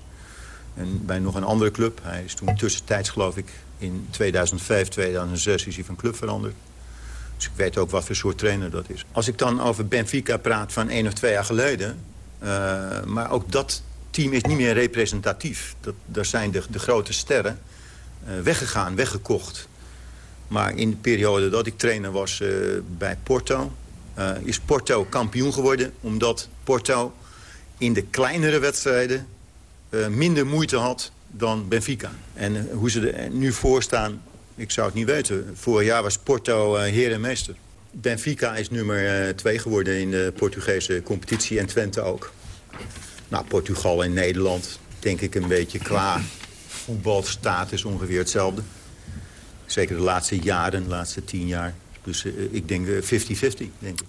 En bij nog een andere club. Hij is toen tussentijds, geloof ik, in 2005, 2006 is hij van club veranderd. Dus ik weet ook wat voor soort trainer dat is. Als ik dan over Benfica praat van één of twee jaar geleden... Uh, maar ook dat team is niet meer representatief. Dat, daar zijn de, de grote sterren uh, weggegaan, weggekocht. Maar in de periode dat ik trainer was uh, bij Porto... is Porto kampioen geworden... omdat Porto in de kleinere wedstrijden minder moeite had dan Benfica. En hoe ze er nu voor staan, ik zou het niet weten. Vorig jaar was Porto uh, heer en meester. Benfica is nummer 2 geworden in de Portugese competitie en Twente ook. Nou, Portugal en Nederland, denk ik een beetje qua voetbalstatus ongeveer hetzelfde. Zeker de laatste jaren, de laatste tien jaar. Dus uh, ik denk 50-50, denk ik.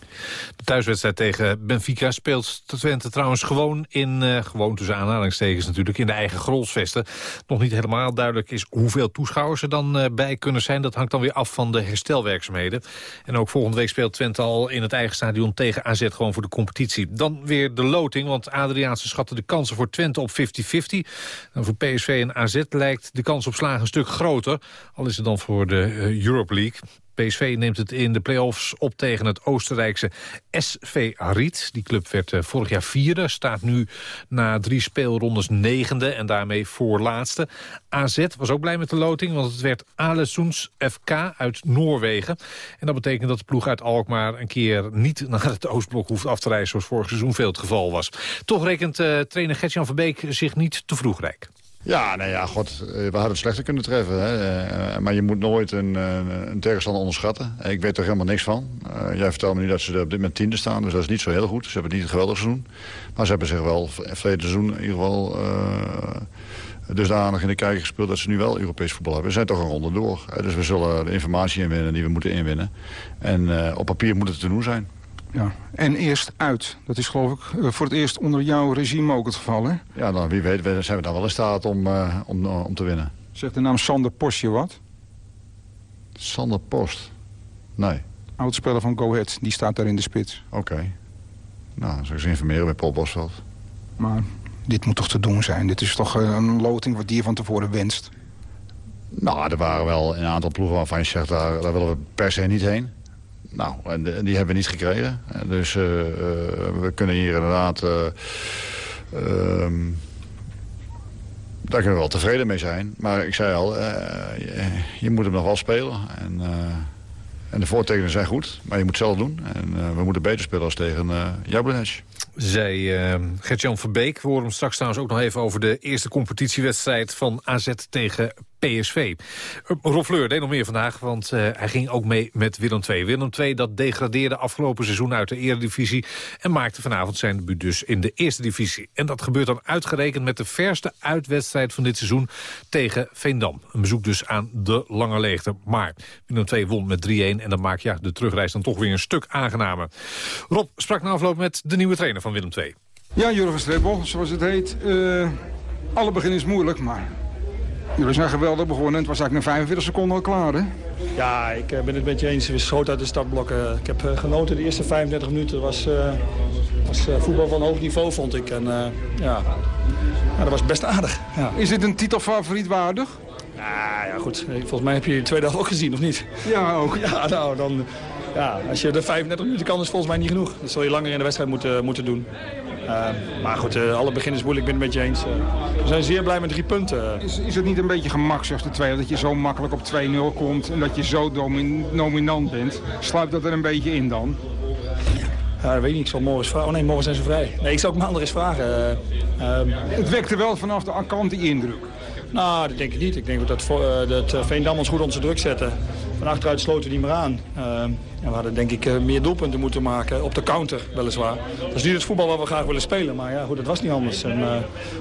De thuiswedstrijd tegen Benfica speelt Twente trouwens gewoon in, uh, gewoon tussen aanhalingstekens natuurlijk, in de eigen grolsvesten. Nog niet helemaal duidelijk is hoeveel toeschouwers er dan bij kunnen zijn. Dat hangt dan weer af van de herstelwerkzaamheden. En ook volgende week speelt Twente al in het eigen stadion tegen AZ gewoon voor de competitie. Dan weer de loting, want Adriaanse schatten de kansen voor Twente op 50-50. En voor PSV en AZ lijkt de kans op slagen een stuk groter. Al is het dan voor de Europe League. PSV neemt het in de play-offs op tegen het Oostenrijkse SV Ried. Die club werd uh, vorig jaar vierde, staat nu na drie speelrondes negende en daarmee voorlaatste. AZ was ook blij met de loting, want het werd Alesoens FK uit Noorwegen. En dat betekent dat de ploeg uit Alkmaar een keer niet naar het Oostblok hoeft af te reizen... zoals vorig seizoen veel het geval was. Toch rekent uh, trainer Gertjan Verbeek zich niet te vroeg rijk. Ja, nou ja, god, we hadden het slechter kunnen treffen. Hè. Maar je moet nooit een, een tegenstander onderschatten. Ik weet er helemaal niks van. Jij vertelde me nu dat ze op dit moment tiende staan, dus dat is niet zo heel goed. Ze hebben niet een geweldig seizoen. Maar ze hebben zich wel verleden seizoen in ieder geval... Uh, dusdanig in de kijker gespeeld dat ze nu wel Europees voetbal hebben. We zijn toch een ronde door. Dus we zullen de informatie inwinnen die we moeten inwinnen. En op papier moet het te doen zijn. Ja, en eerst uit. Dat is geloof ik uh, voor het eerst onder jouw regime ook het geval, hè? Ja, dan wie weet zijn we dan wel in staat om, uh, om, uh, om te winnen. Zegt de naam Sander Postje wat? Sander Post? Nee. Oudspeler van Go Ahead, die staat daar in de spits. Oké. Okay. Nou, dan zou ik eens informeren bij Paul Bosveld. Maar dit moet toch te doen zijn? Dit is toch een loting wat die je van tevoren wenst? Nou, er waren wel een aantal ploegen waarvan je zegt, daar, daar willen we per se niet heen. Nou, en die hebben we niet gekregen. Dus uh, uh, we kunnen hier inderdaad... Uh, daar kunnen we wel tevreden mee zijn. Maar ik zei al, je, je, moet hem nog wel spelen. En, en de voortekenen zijn goed, maar je moet het zelf doen. En we moeten beter spelen als tegen uh, Jablonec. zei uh, Gert-Jan Verbeek. We horen hem straks trouwens ook nog even over de eerste competitiewedstrijd van AZ tegen PSV. Rob Fleur deed nog meer vandaag, want uh, hij ging ook mee met Willem II. Willem II dat degradeerde afgelopen seizoen uit de eredivisie... en maakte vanavond zijn debuut dus in de eerste divisie. En dat gebeurt dan uitgerekend met de verste uitwedstrijd van dit seizoen tegen Veendam. Een bezoek dus aan de lange leegte. Maar Willem II won met 3-1 en dat maakt ja, de terugreis dan toch weer een stuk aangenamer. Rob sprak na afloop met de nieuwe trainer van Willem II. Ja, Jurgen Streppel, zoals het heet. Uh, alle begin is moeilijk, maar jullie zijn geweldig begonnen. Het was eigenlijk na 45 seconden al klaar, hè? Ja, ik ben het met je eens. We schoten uit de startblokken. Ik heb genoten. De eerste 35 minuten was, uh, was uh, voetbal van hoog niveau, vond ik. En ja, ja, dat was best aardig. Ja. Is dit een titelfavoriet waardig? Ja, ja, goed. Volgens mij heb je de tweede helft ook gezien, of niet? Ja, ook. Ja, nou, dan... Ja, als je de 35 minuten kan, is volgens mij niet genoeg. Dat zul je langer in de wedstrijd moeten, moeten doen. Uh, maar goed, uh, alle begin is moeilijk, ik ben het met je eens. Uh, we zijn zeer blij met drie punten. Is, is het niet een beetje gemak, zegt de twee, dat je zo makkelijk op 2-0 komt... en dat je zo domin dominant bent? Sluipt dat er een beetje in dan? Ja, dat weet ik niet. Ik zal morgen eens vragen. Oh nee, morgen zijn ze vrij. Nee, ik zal ook maandag eens vragen. het wekte wel vanaf de kant die indruk. Nou, dat denk ik niet. Ik denk dat, uh, dat Veendam ons goed onder druk zetten. Van achteruit sloten niet meer aan. En we hadden denk ik uh, meer doelpunten moeten maken. Op de counter, weliswaar. Dat is niet het voetbal wat we graag willen spelen. Maar ja, goed, dat was niet anders. En,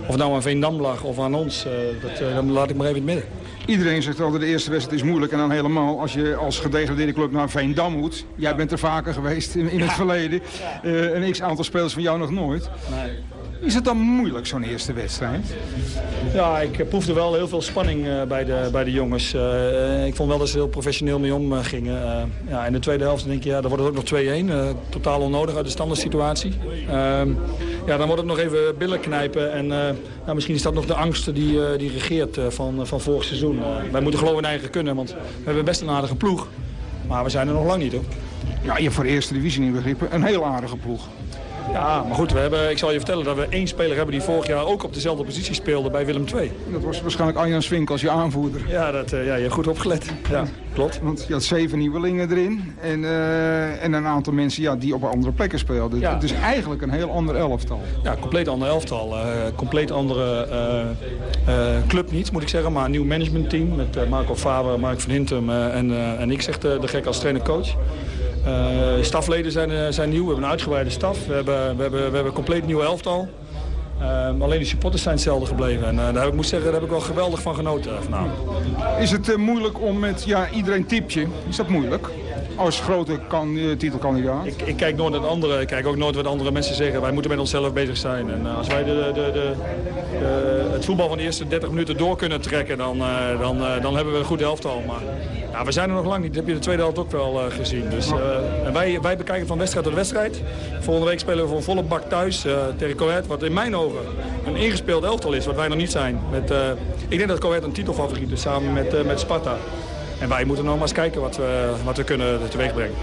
of het nou aan Veendam lag of aan ons, dat, dan laat ik maar even in het midden. Iedereen zegt altijd de eerste wedstrijd is moeilijk. En dan helemaal als je als gedegradeerde club naar Veendam moet. Jij bent er vaker geweest in, in ja. het verleden. Uh, een x-aantal spelers van jou nog nooit. Nee. Is het dan moeilijk, zo'n eerste wedstrijd? Ja, ik proefde wel heel veel spanning uh, bij, de, bij de jongens. Uh, ik vond wel dat ze heel professioneel mee omgingen. Uh, ja, in de tweede helft denk je, ja, dan wordt het ook nog 2-1. totaal onnodig uit de standaard situatie. Ehm, ja, dan wordt het nog even billen knijpen. En ja, misschien is dat nog de angst die, die regeert van, van vorig seizoen. wij moeten geloven in eigen kunnen, want we hebben best een aardige ploeg. Maar we zijn er nog lang niet, hoor. Ja, je hebt voor de eerste divisie niet begrepen. Een heel aardige ploeg. Ja, maar goed, we hebben, ik zal je vertellen dat we één speler hebben die vorig jaar ook op dezelfde positie speelde bij Willem II. Dat was waarschijnlijk Arjan Swink als je aanvoerder. Ja, dat, uh, ja, je hebt goed opgelet. Ja, klopt. Want je had zeven nieuwelingen erin en, uh, en een aantal mensen ja, die op andere plekken speelden. Ja. Het is eigenlijk een heel ander elftal. Ja, compleet ander elftal. Uh, compleet andere club niet, moet ik zeggen, maar een nieuw managementteam met Marco Faber, Mark van Hintem en, en ik zeg de, de gek als trainer-coach. Uh, stafleden zijn, zijn nieuw, we hebben een uitgebreide staf. We hebben, we hebben, we hebben een compleet nieuw elftal. Uh, alleen de supporters zijn hetzelfde gebleven. En uh, daar heb ik moet zeggen, daar heb ik wel geweldig van genoten vanavond. Is het uh, moeilijk om met ja, iedereen tipje? Is dat moeilijk? Als grote kan, titelkandidaat? Ik, ik, kijk nooit naar de anderen. Ik kijk ook nooit wat andere mensen zeggen. Wij moeten met onszelf bezig zijn. En als wij de, de, de, het voetbal van de eerste 30 minuten door kunnen trekken, dan, dan, dan hebben we een goed elftal. Maar we zijn er nog lang niet. Dat heb je de tweede helft ook wel uh, gezien. Dus, uh, en wij, wij bekijken van wedstrijd tot wedstrijd. Volgende week spelen we voor een volle bak thuis uh, tegen Coët. Wat in mijn ogen een ingespeeld elftal is, wat wij nog niet zijn. Met, ik denk dat Coët een titelfavoriet is samen met, met Sparta. En wij moeten nog maar eens kijken wat we, wat we kunnen teweeg brengen.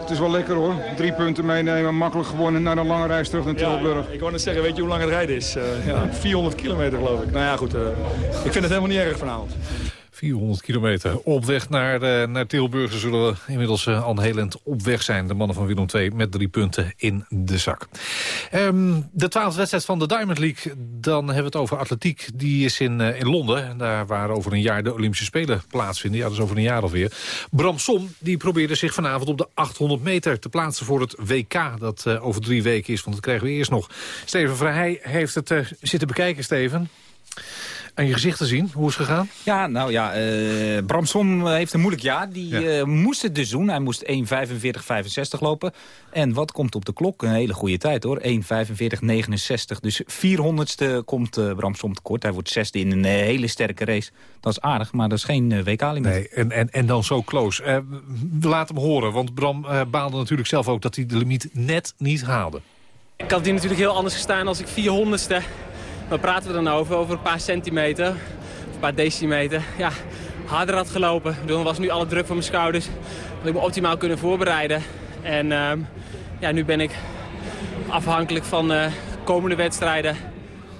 het is wel lekker hoor. Drie punten meenemen, makkelijk gewonnen naar een lange reis terug naar Tilburg. Ja, ik wou net zeggen, weet je hoe lang het rijden is? ja, 400 kilometer geloof ik. Nou ja goed, ik vind het helemaal niet erg vanavond. 400 kilometer op weg naar, uh, naar Tilburg. Zullen we inmiddels uh, al eind op weg zijn. De mannen van Willem II met drie punten in de zak. Um, de twaalfde wedstrijd van de Diamond League. Dan hebben we het over atletiek. Die is in, uh, in Londen. En daar waar over een jaar de Olympische Spelen plaatsvinden. Ja, dat is over een jaar alweer. Bram Som die probeerde zich vanavond op de 800 meter te plaatsen voor het WK. Dat over drie weken is, want dat krijgen we eerst nog. Steven Vrij heeft het zitten bekijken, Steven aan je gezicht te zien. Hoe is het gegaan? Ja, nou ja, uh, Bramson heeft een moeilijk jaar. Die ja. uh, moest het dus doen. Hij moest 1.45.65 lopen. En wat komt op de klok? Een hele goede tijd hoor. 1.45.69. Dus 400ste komt uh, Bramson tekort. Hij wordt zesde in een hele sterke race. Dat is aardig, maar dat is geen WK-limiet. Nee, en, en, en dan zo close. laat hem horen, want Bram baalde natuurlijk zelf ook... dat hij de limiet net niet haalde. Ik had hier natuurlijk heel anders gestaan als ik 400ste Waar praten we dan over? Over een paar centimeter, een paar decimeter. Ja, harder had gelopen. Bedoel, was nu alle druk van mijn schouders. Dat ik me optimaal kunnen voorbereiden. En uh, ja, nu ben ik afhankelijk van uh, komende wedstrijden.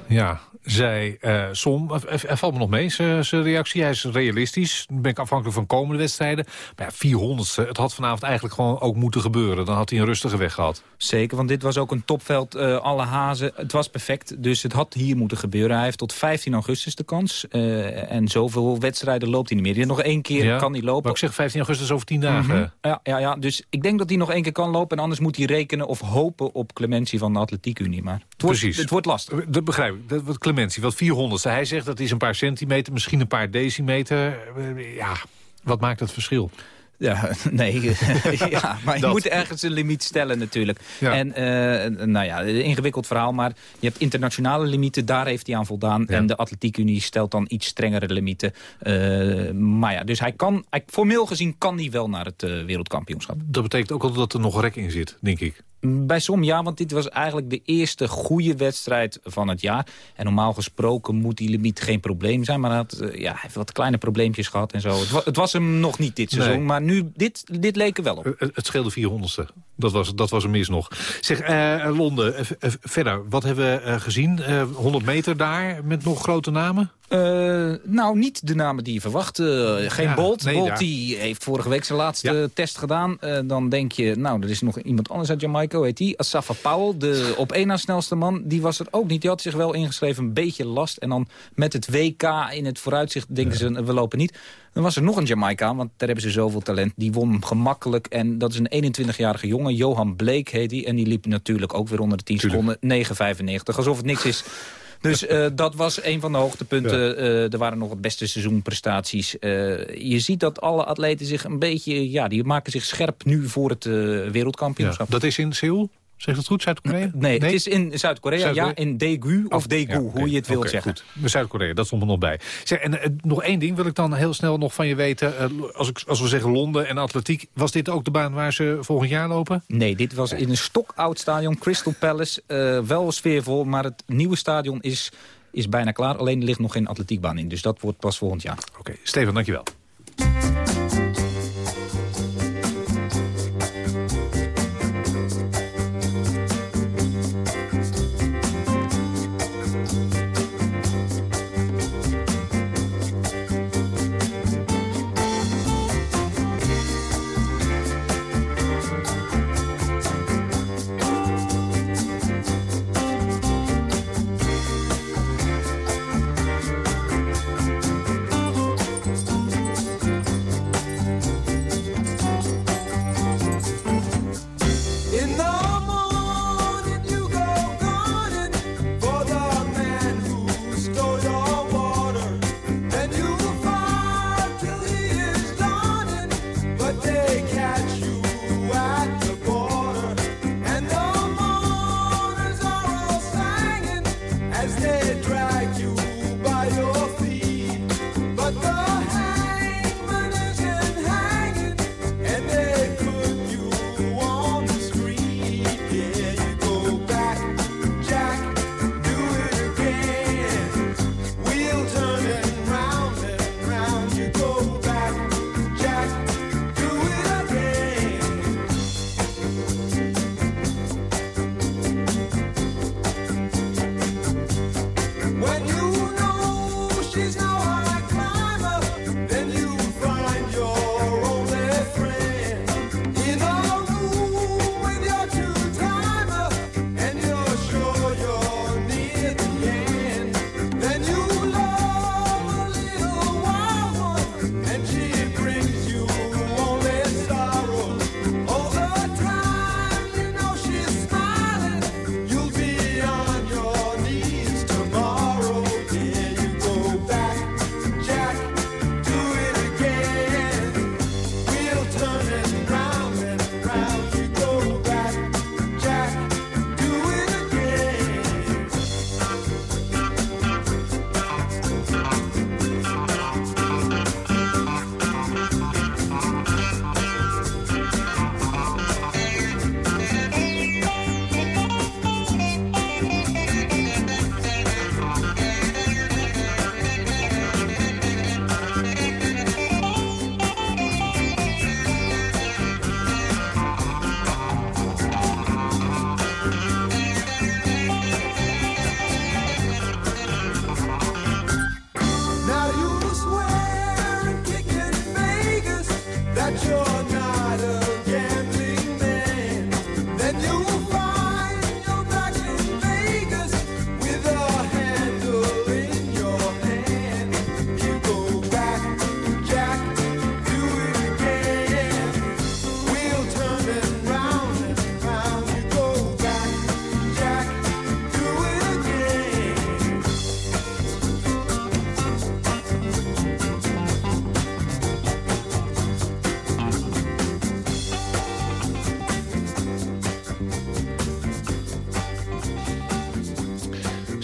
Ja, zei eh Som. Hij valt me nog mee, zijn reactie. Hij is realistisch. Dan ben ik afhankelijk van komende wedstrijden. Maar ja, 400ste, het had vanavond eigenlijk gewoon ook moeten gebeuren. Dan had hij een rustige weg gehad. Zeker, want dit was ook een topveld. eh, alle hazen, het was perfect. Dus het had hier moeten gebeuren. Hij heeft tot 15 augustus de kans. eh, en zoveel wedstrijden loopt hij niet meer. Nog één keer Ja, kan hij lopen. Maar ik zeg 15 augustus over 10 dagen. Mhm. ja, ja, ja, dus ik denk dat hij nog één keer kan lopen. En anders moet hij rekenen of hopen op clementie van de Atletiek Unie. Maar het wordt, Precies. Het wordt lastig. Dat begrijp ik. Dat, wat Wat 400ste. Hij zegt dat is een paar centimeter, misschien een paar decimeter. Eh, Ja, wat maakt het verschil? Ja, nee. ja, maar je Dat. moet ergens een limiet stellen natuurlijk. Ja. En uh, nou ja, ingewikkeld verhaal, maar je hebt internationale limieten, daar heeft hij aan voldaan. En de Atletiek Unie stelt dan iets strengere limieten. Uh, maar ja, dus hij kan, hij, formeel gezien kan hij wel naar het uh, wereldkampioenschap. Dat betekent ook al dat er nog rek in zit, denk ik. Bij som ja, want dit was eigenlijk de eerste goede wedstrijd van het jaar. En normaal gesproken moet die limiet geen probleem zijn. Maar hij, had, uh, ja, hij heeft wat kleine probleempjes gehad en zo. Het, wa het was hem nog niet dit seizoen, nee. maar nu, dit, dit leek er wel op. Het, het scheelde 400ste. Dat was, dat was een mis nog. Zeg, uh, Londen, verder, wat hebben we gezien? 100 meter daar met nog grote namen? Nou, niet de namen die je verwacht. geen ja, Bolt. Nee, Bolt die heeft vorige week zijn laatste ja. test gedaan. dan denk je, nou, er is nog iemand anders uit Jamaica. Hoe heet die? Asafa Powell, de op één na snelste man. Die was er ook niet. Die had zich wel ingeschreven, een beetje last. En dan met het WK in het vooruitzicht denken ze, we lopen niet. Dan was er nog een Jamaica, want daar hebben ze zoveel talent. Die won gemakkelijk. En dat is een 21-jarige jongen. Johan Blake heet die. En die liep natuurlijk ook weer onder de 10 seconden. 9,95. Alsof het niks is. Dus uh, dat was een van de hoogtepunten. Ja. Uh, er waren nog wat beste seizoenprestaties. Uh, je ziet dat alle atleten zich een beetje... Ja, die maken zich scherp nu voor het wereldkampioenschap. Ja, dat is in Seoul? Zegt het goed, Zuid-Korea? Nee, nee, het is in Zuid-Korea, Zuid ja, in Daegu of oh, Daegu, ja, okay. hoe je het wilt okay, zeggen. Zuid-Korea, dat stond er nog bij. Zeg, en uh, nog één ding wil ik dan heel snel nog van je weten. Uh, als, ik, als we zeggen Londen en atletiek, was dit ook de baan waar ze volgend jaar lopen? Nee, dit was in een stokoud stadion, Crystal Palace. Uh, wel sfeervol, maar het nieuwe stadion is, is bijna klaar. Alleen er ligt nog geen atletiekbaan in, dus dat wordt pas volgend jaar. Oké, okay. Steven, dankjewel.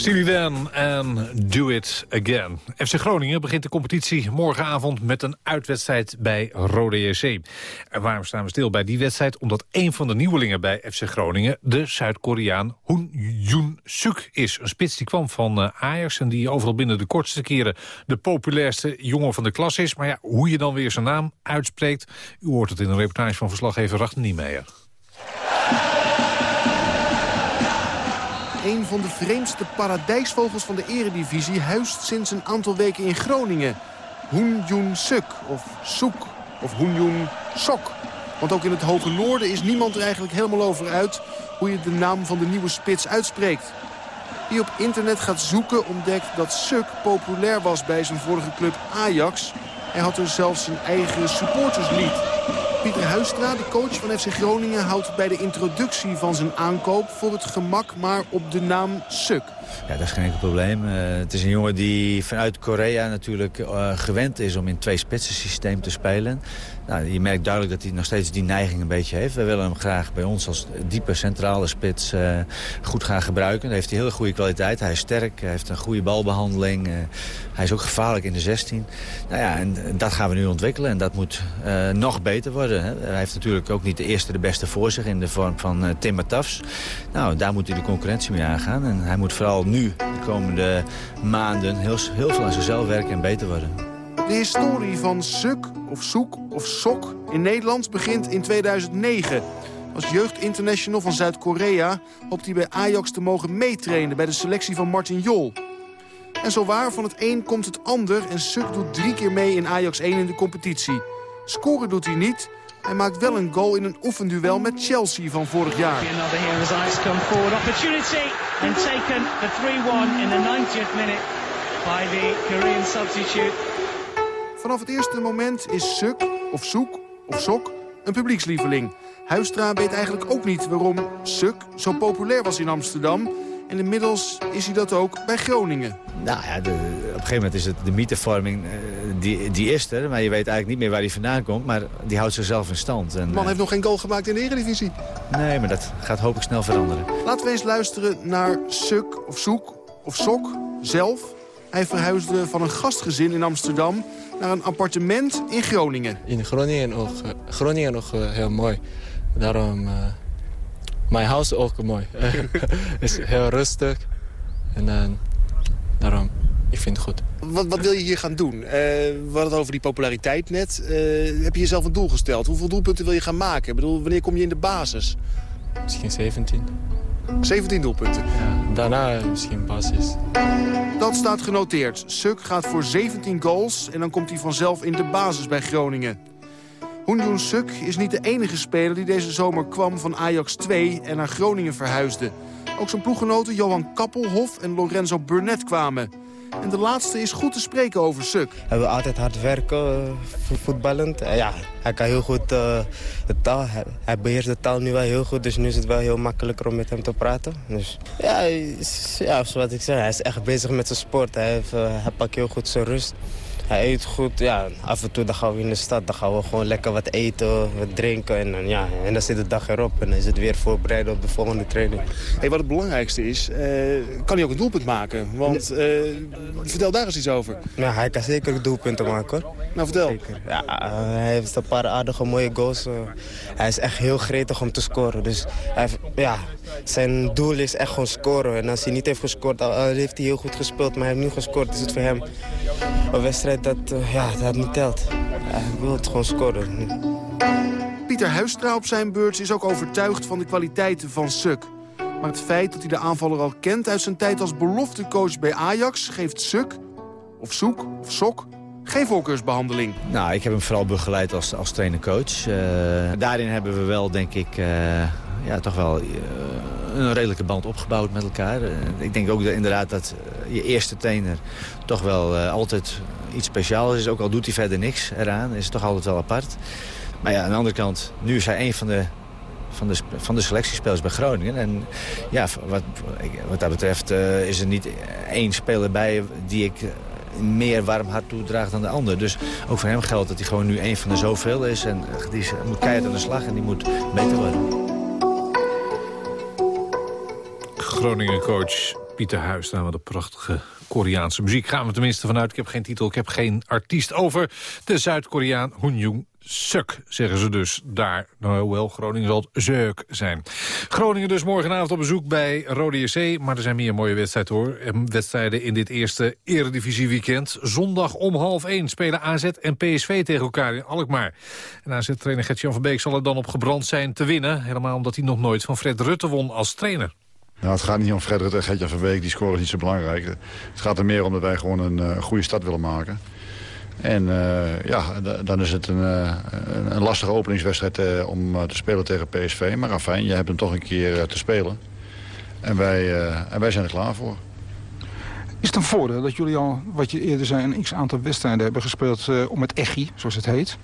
Steely Dan en Do It Again. FC Groningen begint de competitie morgenavond met een uitwedstrijd bij Rode JC. En waarom staan we stil bij die wedstrijd? Omdat een van de nieuwelingen bij FC Groningen de Zuid-Koreaan Hoon Yoon Suk is. Een spits die kwam van eh, Ajax en die overal binnen de kortste keren de populairste jongen van de klas is. Maar ja, hoe je dan weer zijn naam uitspreekt, u hoort het in een reportage van verslaggever Rachter Niemeyer. Een van de vreemdste paradijsvogels van de eredivisie huist sinds een aantal weken in Groningen. Hoen Yoon Suk of Soek of Hoen Yoon Sok. Want ook in het hoge noorden is niemand er eigenlijk helemaal over uit hoe je de naam van de nieuwe spits uitspreekt. Wie op internet gaat zoeken ontdekt dat Suk populair was bij zijn vorige club Ajax. Hij had er zelfs zijn eigen supporterslied. Pieter Huistra, de coach van FC Groningen, houdt bij de introductie van zijn aankoop voor het gemak maar op de naam Suk. Ja, dat is geen enkel probleem. Eh, het is een jongen die vanuit Korea natuurlijk eh, gewend is om in twee spitsen systeem te spelen. Nou, je merkt duidelijk dat hij nog steeds die neiging een beetje heeft. We willen hem graag bij ons als diepe centrale spits eh, goed gaan gebruiken. Daar heeft hij hele goede kwaliteit. Hij is sterk, hij heeft een goede balbehandeling. eh, hij is ook gevaarlijk in de 16. Nou ja, en dat gaan we nu ontwikkelen en dat moet eh, nog beter worden. Hè. Hij heeft natuurlijk ook niet de eerste de beste voor zich in de vorm van uh, Tim Matafs. Nou, daar moet hij de concurrentie mee aangaan. En hij moet vooral nu, de komende maanden, heel, heel veel aan zichzelf werken en beter worden. De historie van Suk of Soek of Sok in Nederland begint in 2009. Als jeugdinternational van Zuid-Korea hoopt hij bij Ajax te mogen meetrainen bij de selectie van Martin Jol. En zowaar van het een komt het ander en Suk doet drie keer mee in Ajax 1 in de competitie. Scoren doet hij niet, hij maakt wel een goal in een oefenduel met Chelsea van vorig jaar. Opportunity and taken the 3-1 in the 90th minute by the Korean substitute. Vanaf het eerste moment is Suk, of Soek, of Sok een publiekslieveling. Huistra weet eigenlijk ook niet waarom Suk zo populair was in Amsterdam. En inmiddels is hij dat ook bij Groningen. Nou ja, de, op een gegeven moment is het de mythevorming, eh, die, die is er. Maar je weet eigenlijk niet meer waar die vandaan komt. Maar die houdt zichzelf in stand. En, De man heeft nog geen goal gemaakt in de Eredivisie. eh, nee, maar dat gaat hopelijk snel veranderen. Laten we eens luisteren naar Suk, of Soek, of Sok zelf. Hij verhuisde van een gastgezin in Amsterdam naar een appartement in Groningen. In Groningen ook, eh, Groningen ook eh, heel mooi. Daarom, eh, mijn huis ook mooi. is heel rustig. En dan, daarom, ik vind het goed. Wat, wat wil je hier gaan doen? Eh, we hadden het over die populariteit net. Heb je jezelf een doel gesteld? Hoeveel doelpunten wil je gaan maken? Ik bedoel, wanneer kom je in de basis? Misschien 17. 17 doelpunten. Daarna misschien basis. Dat staat genoteerd. Suk gaat voor 17 goals en dan komt hij vanzelf in de basis bij Groningen. Hoenjoen Suk is niet de enige speler die deze zomer kwam van Ajax 2 en naar Groningen verhuisde. Ook zijn ploeggenoten Johan Kappelhof en Lorenzo Burnett kwamen. En de laatste is goed te spreken over Suk. Hij wil altijd hard werken, eh, vo- voetballend. Eh, ja, hij kan heel goed eh, de taal. Hij, beheerst de taal nu wel heel goed, dus nu is het wel heel makkelijker om met hem te praten. Dus ja, ja zoals ik zeg, hij is echt bezig met zijn sport. Heeft, hij pakt heel goed zijn rust. Hij eet goed. Ja, af en toe dan gaan we in de stad, dan gaan we gewoon lekker wat eten, wat drinken. En dan, ja, en dan zit de dag erop en dan is het weer voorbereiden op de volgende training. Hey, wat het belangrijkste is, eh, kan hij ook een doelpunt maken? Want eh, vertel daar eens iets over. Ja, hij kan zeker doelpunten maken hoor. Nou, vertel. Zeker. Ja, eh, hij heeft een paar aardige mooie goals. hij is echt heel gretig om te scoren. Dus hij ja, zijn doel is echt gewoon scoren. En als hij niet heeft gescoord, al al heeft hij heel goed gespeeld. Maar hij heeft nu gescoord, is het voor hem een wedstrijd dat, eh, ja, dat niet telt. Hij wil het gewoon scoren. Pieter Huistra op zijn beurt is ook overtuigd van de kwaliteiten van Suk. Maar het feit dat hij de aanvaller al kent uit zijn tijd als beloftecoach bij Ajax... geeft Suk, of Soek, of Sok, geen voorkeursbehandeling. Nou, ik heb hem vooral begeleid als, als trainer-coach. Eh, daarin hebben we wel, denk ik, eh, ja, toch wel eh, een redelijke band opgebouwd met elkaar. Eh, ik denk ook dat, inderdaad dat eh, je eerste trainer toch wel altijd iets speciaals is. Ook al doet hij verder niks eraan, is het toch altijd wel apart. Maar ja, aan de andere kant, nu is hij een van de van de, van de selectiespelers bij Groningen. En ja, wat, wat dat betreft is er niet één speler bij die ik meer warm hart toedraag dan de ander. Dus ook voor hem geldt dat hij gewoon nu één van de zoveel is. En die moet keihard aan de slag en die moet beter worden. Groningen-coach Pieter Huis, wat de prachtige Koreaanse muziek. Gaan we tenminste vanuit. Ik heb geen titel, ik heb geen artiest over. De Zuid-Koreaan Hoon Jung Suk, zeggen ze dus daar. Nou, wel, Groningen zal het Zeuk zijn. Groningen dus morgenavond op bezoek bij Rode JC. Maar er zijn meer mooie wedstrijden hoor. En Wedstrijden in dit eerste eredivisieweekend. Zondag om half één spelen AZ en PSV tegen elkaar in Alkmaar. En AZ-trainer Gert-Jan van Beek zal er dan op gebrand zijn te winnen. Helemaal omdat hij nog nooit van Fred Rutte won als trainer. Nou, het gaat niet om Frederik en van Beek, die score is niet zo belangrijk. Het gaat er meer om dat wij gewoon een eh, goede start willen maken. En eh, ja, dan is het een, eh, een- lastige openingswedstrijd om te spelen tegen PSV. Maar afijn, je hebt hem toch een keer te spelen. En wij, en wij zijn er klaar voor. Is het een voordeel dat jullie al, wat je eerder zei, een x-aantal wedstrijden hebben gespeeld om het echi, zoals het heet?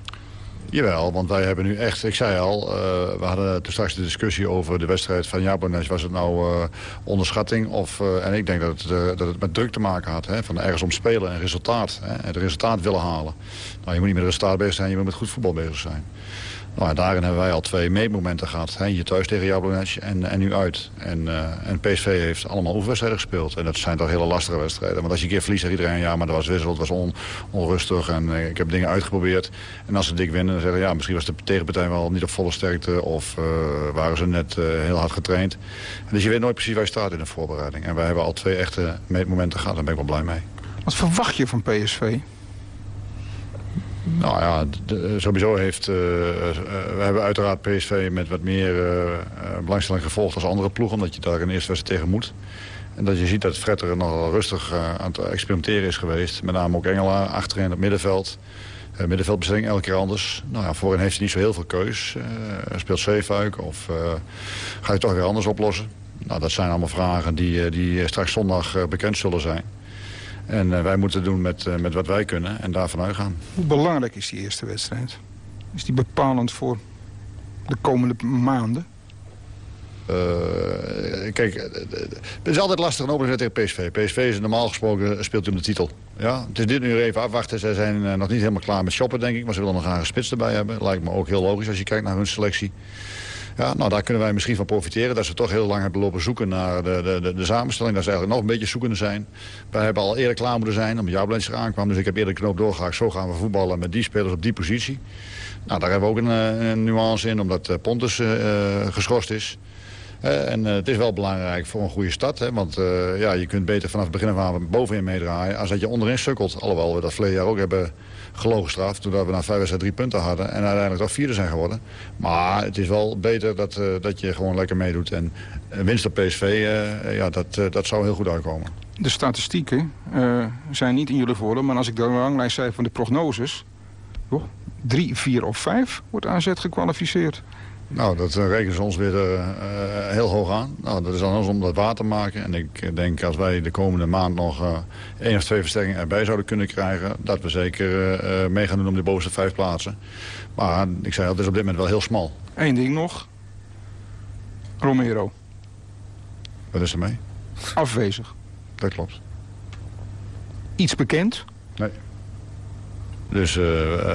Jawel, want wij hebben nu echt, ik zei al, eh, we hadden toen straks de discussie over de wedstrijd van Jablonec. Was het nou eh, onderschatting? Of, eh, en ik denk dat het, dat het met druk te maken had. Hè, van ergens om spelen en resultaat. Hè, het resultaat willen halen. Nou, je moet niet met resultaat bezig zijn, je moet met goed voetbal bezig zijn. Nou, daarin hebben wij al twee meetmomenten gehad. Hè, thuis tegen Jablonec en, en nu uit. En, eh, en PSV heeft allemaal oefenwedstrijden gespeeld. En dat zijn toch hele lastige wedstrijden. Want als je een keer verliest, zegt iedereen... ja, maar dat was wissel, het was on, onrustig en eh, ik heb dingen uitgeprobeerd. En als ze dik winnen, dan zeggen ze... ja, misschien was de tegenpartij wel niet op volle sterkte... of eh, waren ze net heel hard getraind. Dus je weet nooit precies waar je staat in de voorbereiding. En wij hebben al twee echte meetmomenten gehad. Daar ben ik wel blij mee. Wat verwacht je van PSV? Nou ja, sowieso heeft... eh, eh, we hebben uiteraard PSV met wat meer eh, belangstelling gevolgd als andere ploeg... omdat je daar een eerste wedstrijd tegen moet. En dat je ziet dat Fred er nogal rustig aan het experimenteren is geweest. Met name ook Engelaar, achterin op het middenveld. Uh, middenveldbestelling elke keer anders. Nou ja, voorin heeft hij niet zo heel veel keus. Speelt Zeefuik of ga je toch weer anders oplossen? Nou, dat zijn allemaal vragen die, die straks zondag bekend zullen zijn. En eh, wij moeten doen met, eh, met wat wij kunnen en daarvan uitgaan. Hoe belangrijk is die eerste wedstrijd? Is die bepalend voor de komende maanden? Eh, kijk, het is altijd lastig een openingswedstrijd tegen PSV. PSV is normaal gesproken speelt om de titel. Ja, het is dit nu even afwachten. Zij zijn nog niet helemaal klaar met shoppen, denk ik. Maar ze willen nog graag een spits erbij hebben. Lijkt me ook heel logisch als je kijkt naar hun selectie. Ja, nou, daar kunnen wij misschien van profiteren. Dat ze toch heel lang hebben lopen zoeken naar de, de, de, samenstelling. Dat ze eigenlijk nog een beetje zoekende zijn. Wij hebben al eerder klaar moeten zijn, omdat Jablens eraan kwam. Dus ik heb eerder de knoop doorgehaakt. Zo gaan we voetballen met die spelers op die positie. Nou, daar hebben we ook een, eh, nuance in, omdat eh, Pontus eh, geschorst is. En het is wel belangrijk voor een goede start. Hè, want ja, je kunt beter vanaf het begin af bovenin meedraaien... als dat je onderin sukkelt. Alhoewel we dat verleden jaar ook hebben gelogen straf. Toen we na vijf wedstrijden drie punten hadden. En uiteindelijk toch vierde zijn geworden. Maar het is wel beter dat, eh, dat je gewoon lekker meedoet. En eh, winst op PSV, eh, ja, dat, dat zou heel goed uitkomen. De statistieken zijn niet in jullie voordeel. Maar als ik de ranglijst zei van de prognoses... joh, drie, vier of vijf wordt AZ gekwalificeerd. Nou, dat eh, rekenen ze ons weer eh, eh, heel hoog aan. Nou, dat is aan ons om dat waar te maken. En ik denk als wij de komende maand nog eh één of twee versterkingen erbij zouden kunnen krijgen... dat we zeker eh, mee gaan doen om de bovenste vijf plaatsen. Maar ik zei het is op dit moment wel heel smal. Eén ding nog. Romero, Wat is er mee? afwezig. Dat klopt. Iets bekend? Nee. Dus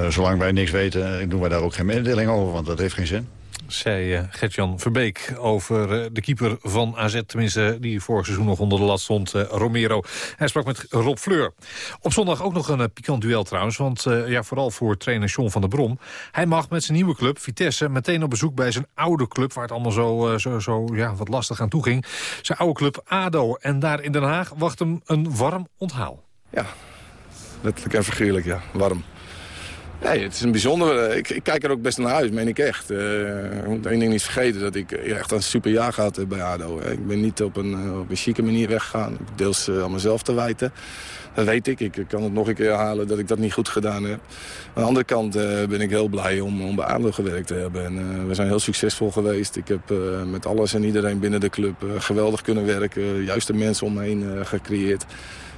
zolang wij niks weten, doen wij daar ook geen mededeling over, want dat heeft geen zin. Zei uh, Gert-Jan Verbeek over uh, de keeper van AZ. Tenminste, die vorig seizoen nog onder de lat stond, uh, Romero. Hij sprak met Rob Fleur. Op zondag ook nog een pikant duel trouwens. Want ja, vooral voor trainer John van der Brom. Hij mag met zijn nieuwe club, Vitesse, meteen op bezoek bij zijn oude club... waar het allemaal zo, zo, zo ja, wat lastig aan toe ging. Zijn oude club ADO. En daar in Den Haag wacht hem een warm onthaal. Ja, letterlijk en figuurlijk, ja. Warm. Nee, het is een bijzonder. Ik, ik, kijk er ook best naar uit, meen ik echt. Uh, ik moet één ding niet vergeten, dat ik echt een super jaar gehad heb bij ADO. Ik ben niet op een, op een chique manier weggegaan. Deels aan mezelf te wijten. Dat weet ik. Ik kan het nog een keer herhalen dat ik dat niet goed gedaan heb. Aan de andere kant ben ik heel blij om, om bij ADO gewerkt te hebben. En, we zijn heel succesvol geweest. Ik heb met alles en iedereen binnen de club geweldig kunnen werken. Juist de mensen om me heen gecreëerd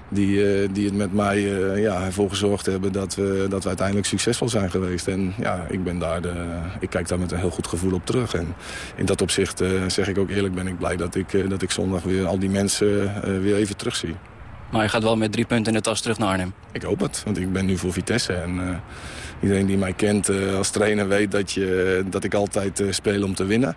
die, uh, die het met mij uh, ja, ervoor gezorgd hebben dat we, dat we uiteindelijk succesvol zijn geweest. En ja, ik, ben daar de, ik kijk daar met een heel goed gevoel op terug. En in dat opzicht uh, zeg ik ook eerlijk ben ik blij dat ik, dat ik zondag weer al die mensen weer even terugzie. Maar je gaat wel met drie punten in de tas terug naar Arnhem. Ik hoop het, want ik ben nu voor Vitesse. En eh, iedereen die mij kent eh, als trainer weet dat, je, dat ik altijd eh, speel om te winnen.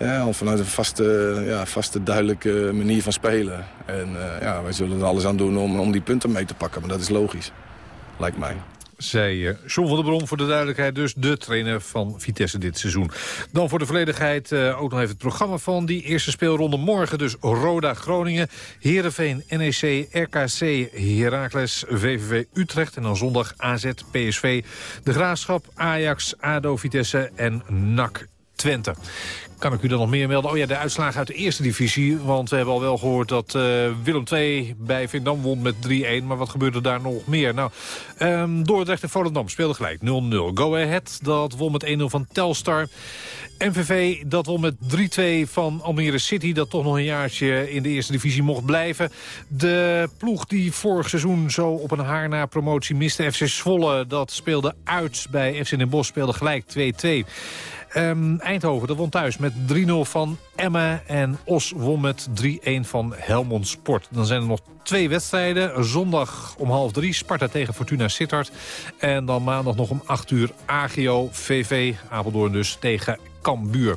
Ja, vanuit een vaste, ja, vaste, duidelijke manier van spelen. En ja, wij zullen er alles aan doen om, om die punten mee te pakken. Maar dat is logisch, lijkt mij zei uh, John van der Brom voor de duidelijkheid. Dus de trainer van Vitesse dit seizoen. Dan voor de volledigheid uh, ook nog even het programma van die eerste speelronde. Morgen dus Roda Groningen, Heerenveen, NEC, RKC, Heracles, VVV Utrecht. En dan zondag AZ, PSV, De Graafschap, Ajax, ADO, Vitesse en NAC Twente. Kan ik u dan nog meer melden? Oh ja, de uitslagen uit de eerste divisie. Want we hebben al wel gehoord dat uh, Willem II bij Vindam won met 3-1. Maar wat gebeurde daar nog meer? Nou, um, Dordrecht en Volendam speelden gelijk 0-0. Go Ahead, dat won met 1-0 van Telstar. MVV, dat won met 3-2 van Almere City. Dat toch nog een jaartje in de eerste divisie mocht blijven. De ploeg die vorig seizoen zo op een haar na promotie miste. FC Zwolle, dat speelde uit bij FC Den Bosch. Speelde gelijk 2-2. Um, Eindhoven, dat won thuis met 3-0 van Emma. En Os won met 3-1 van Helmond Sport. Dan zijn er nog twee wedstrijden. Zondag om half drie, Sparta tegen Fortuna Sittard. En dan maandag nog om 8 uur AGO VV, Apeldoorn dus, tegen Cambuur.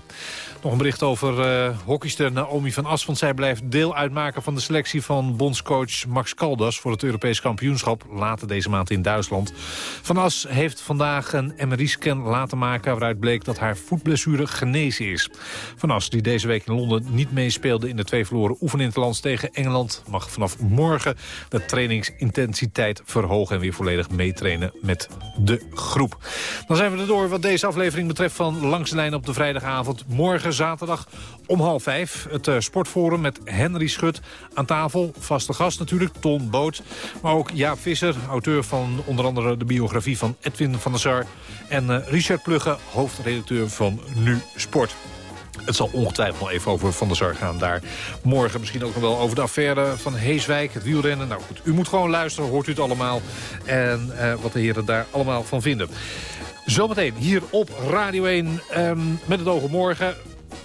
Nog een bericht over uh, hockeyster Naomi van As. Want zij blijft deel uitmaken van de selectie van bondscoach Max Caldas... voor het Europees kampioenschap later deze maand in Duitsland. Van As heeft vandaag een MRI-scan laten maken... waaruit bleek dat haar voetblessure genezen is. Van As, die deze week in Londen niet meespeelde... in de twee verloren oefeninterlands tegen Engeland... mag vanaf morgen de trainingsintensiteit verhogen... en weer volledig meetrainen met de groep. Dan zijn we er door wat deze aflevering betreft van Langs de Lijn op de vrijdagavond. Morgen zaterdag om half vijf. Het uh, sportforum met Henry Schut aan tafel. Vaste gast natuurlijk, Ton Boot. Maar ook Jaap Visser, auteur van onder andere de biografie van Edwin van der Sar. En uh, Richard Plugge, hoofdredacteur van Nu Sport. Het zal ongetwijfeld nog even over Van der Sar gaan daar. Morgen misschien ook nog wel over de affaire van Heeswijk, het wielrennen. Nou goed, u moet gewoon luisteren, hoort u het allemaal. En uh, wat de heren daar allemaal van vinden. Zometeen hier op Radio 1 um, met het oog morgen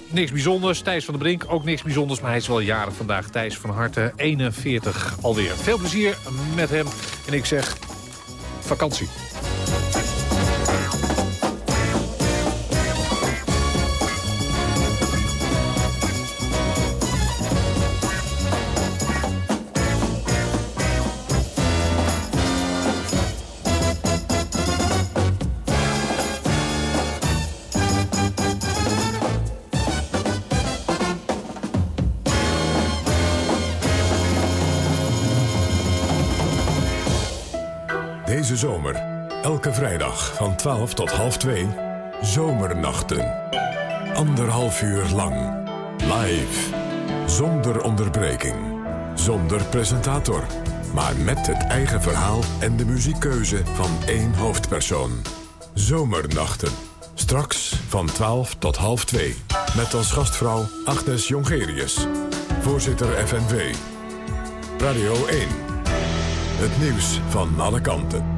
niks bijzonders. Thijs van der Brink, ook niks bijzonders. Maar hij is wel jarig vandaag. Thijs van harte 41 alweer. Veel plezier met hem. En ik zeg vakantie. Zomer, elke vrijdag van 12 tot half 2, Zomernachten. Anderhalf uur lang, live, zonder onderbreking, zonder presentator... maar met het eigen verhaal en de muziekkeuze van één hoofdpersoon. Zomernachten, straks van 12 tot half 2. Met als gastvrouw Agnes Jongerius, voorzitter FNV. Radio 1. Het nieuws van alle kanten.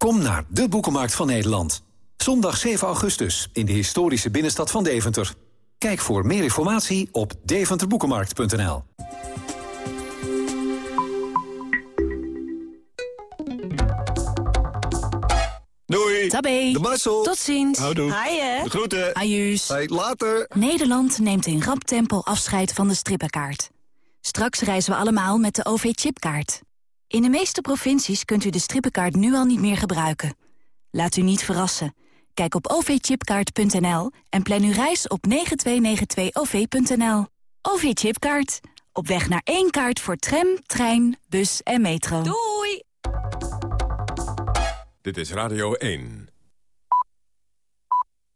Kom naar de Boekenmarkt van Nederland. Zondag 7 augustus in de historische binnenstad van Deventer. Kijk voor meer informatie op deventerboekenmarkt.nl. Doei. Tabé. De Marcel. Tot ziens. Houdoe. Haaien. De groeten. Ajuus. Hey, later. Nederland neemt in rap tempo afscheid van de strippenkaart. Straks reizen we allemaal met de OV-chipkaart. In de meeste provincies kunt u de strippenkaart nu al niet meer gebruiken. Laat u niet verrassen. Kijk op ovchipkaart.nl en plan uw reis op 9292-OV.nL. OV-chipkaart. Op weg naar één kaart voor tram, trein, bus en metro. Doei! Dit is Radio 1.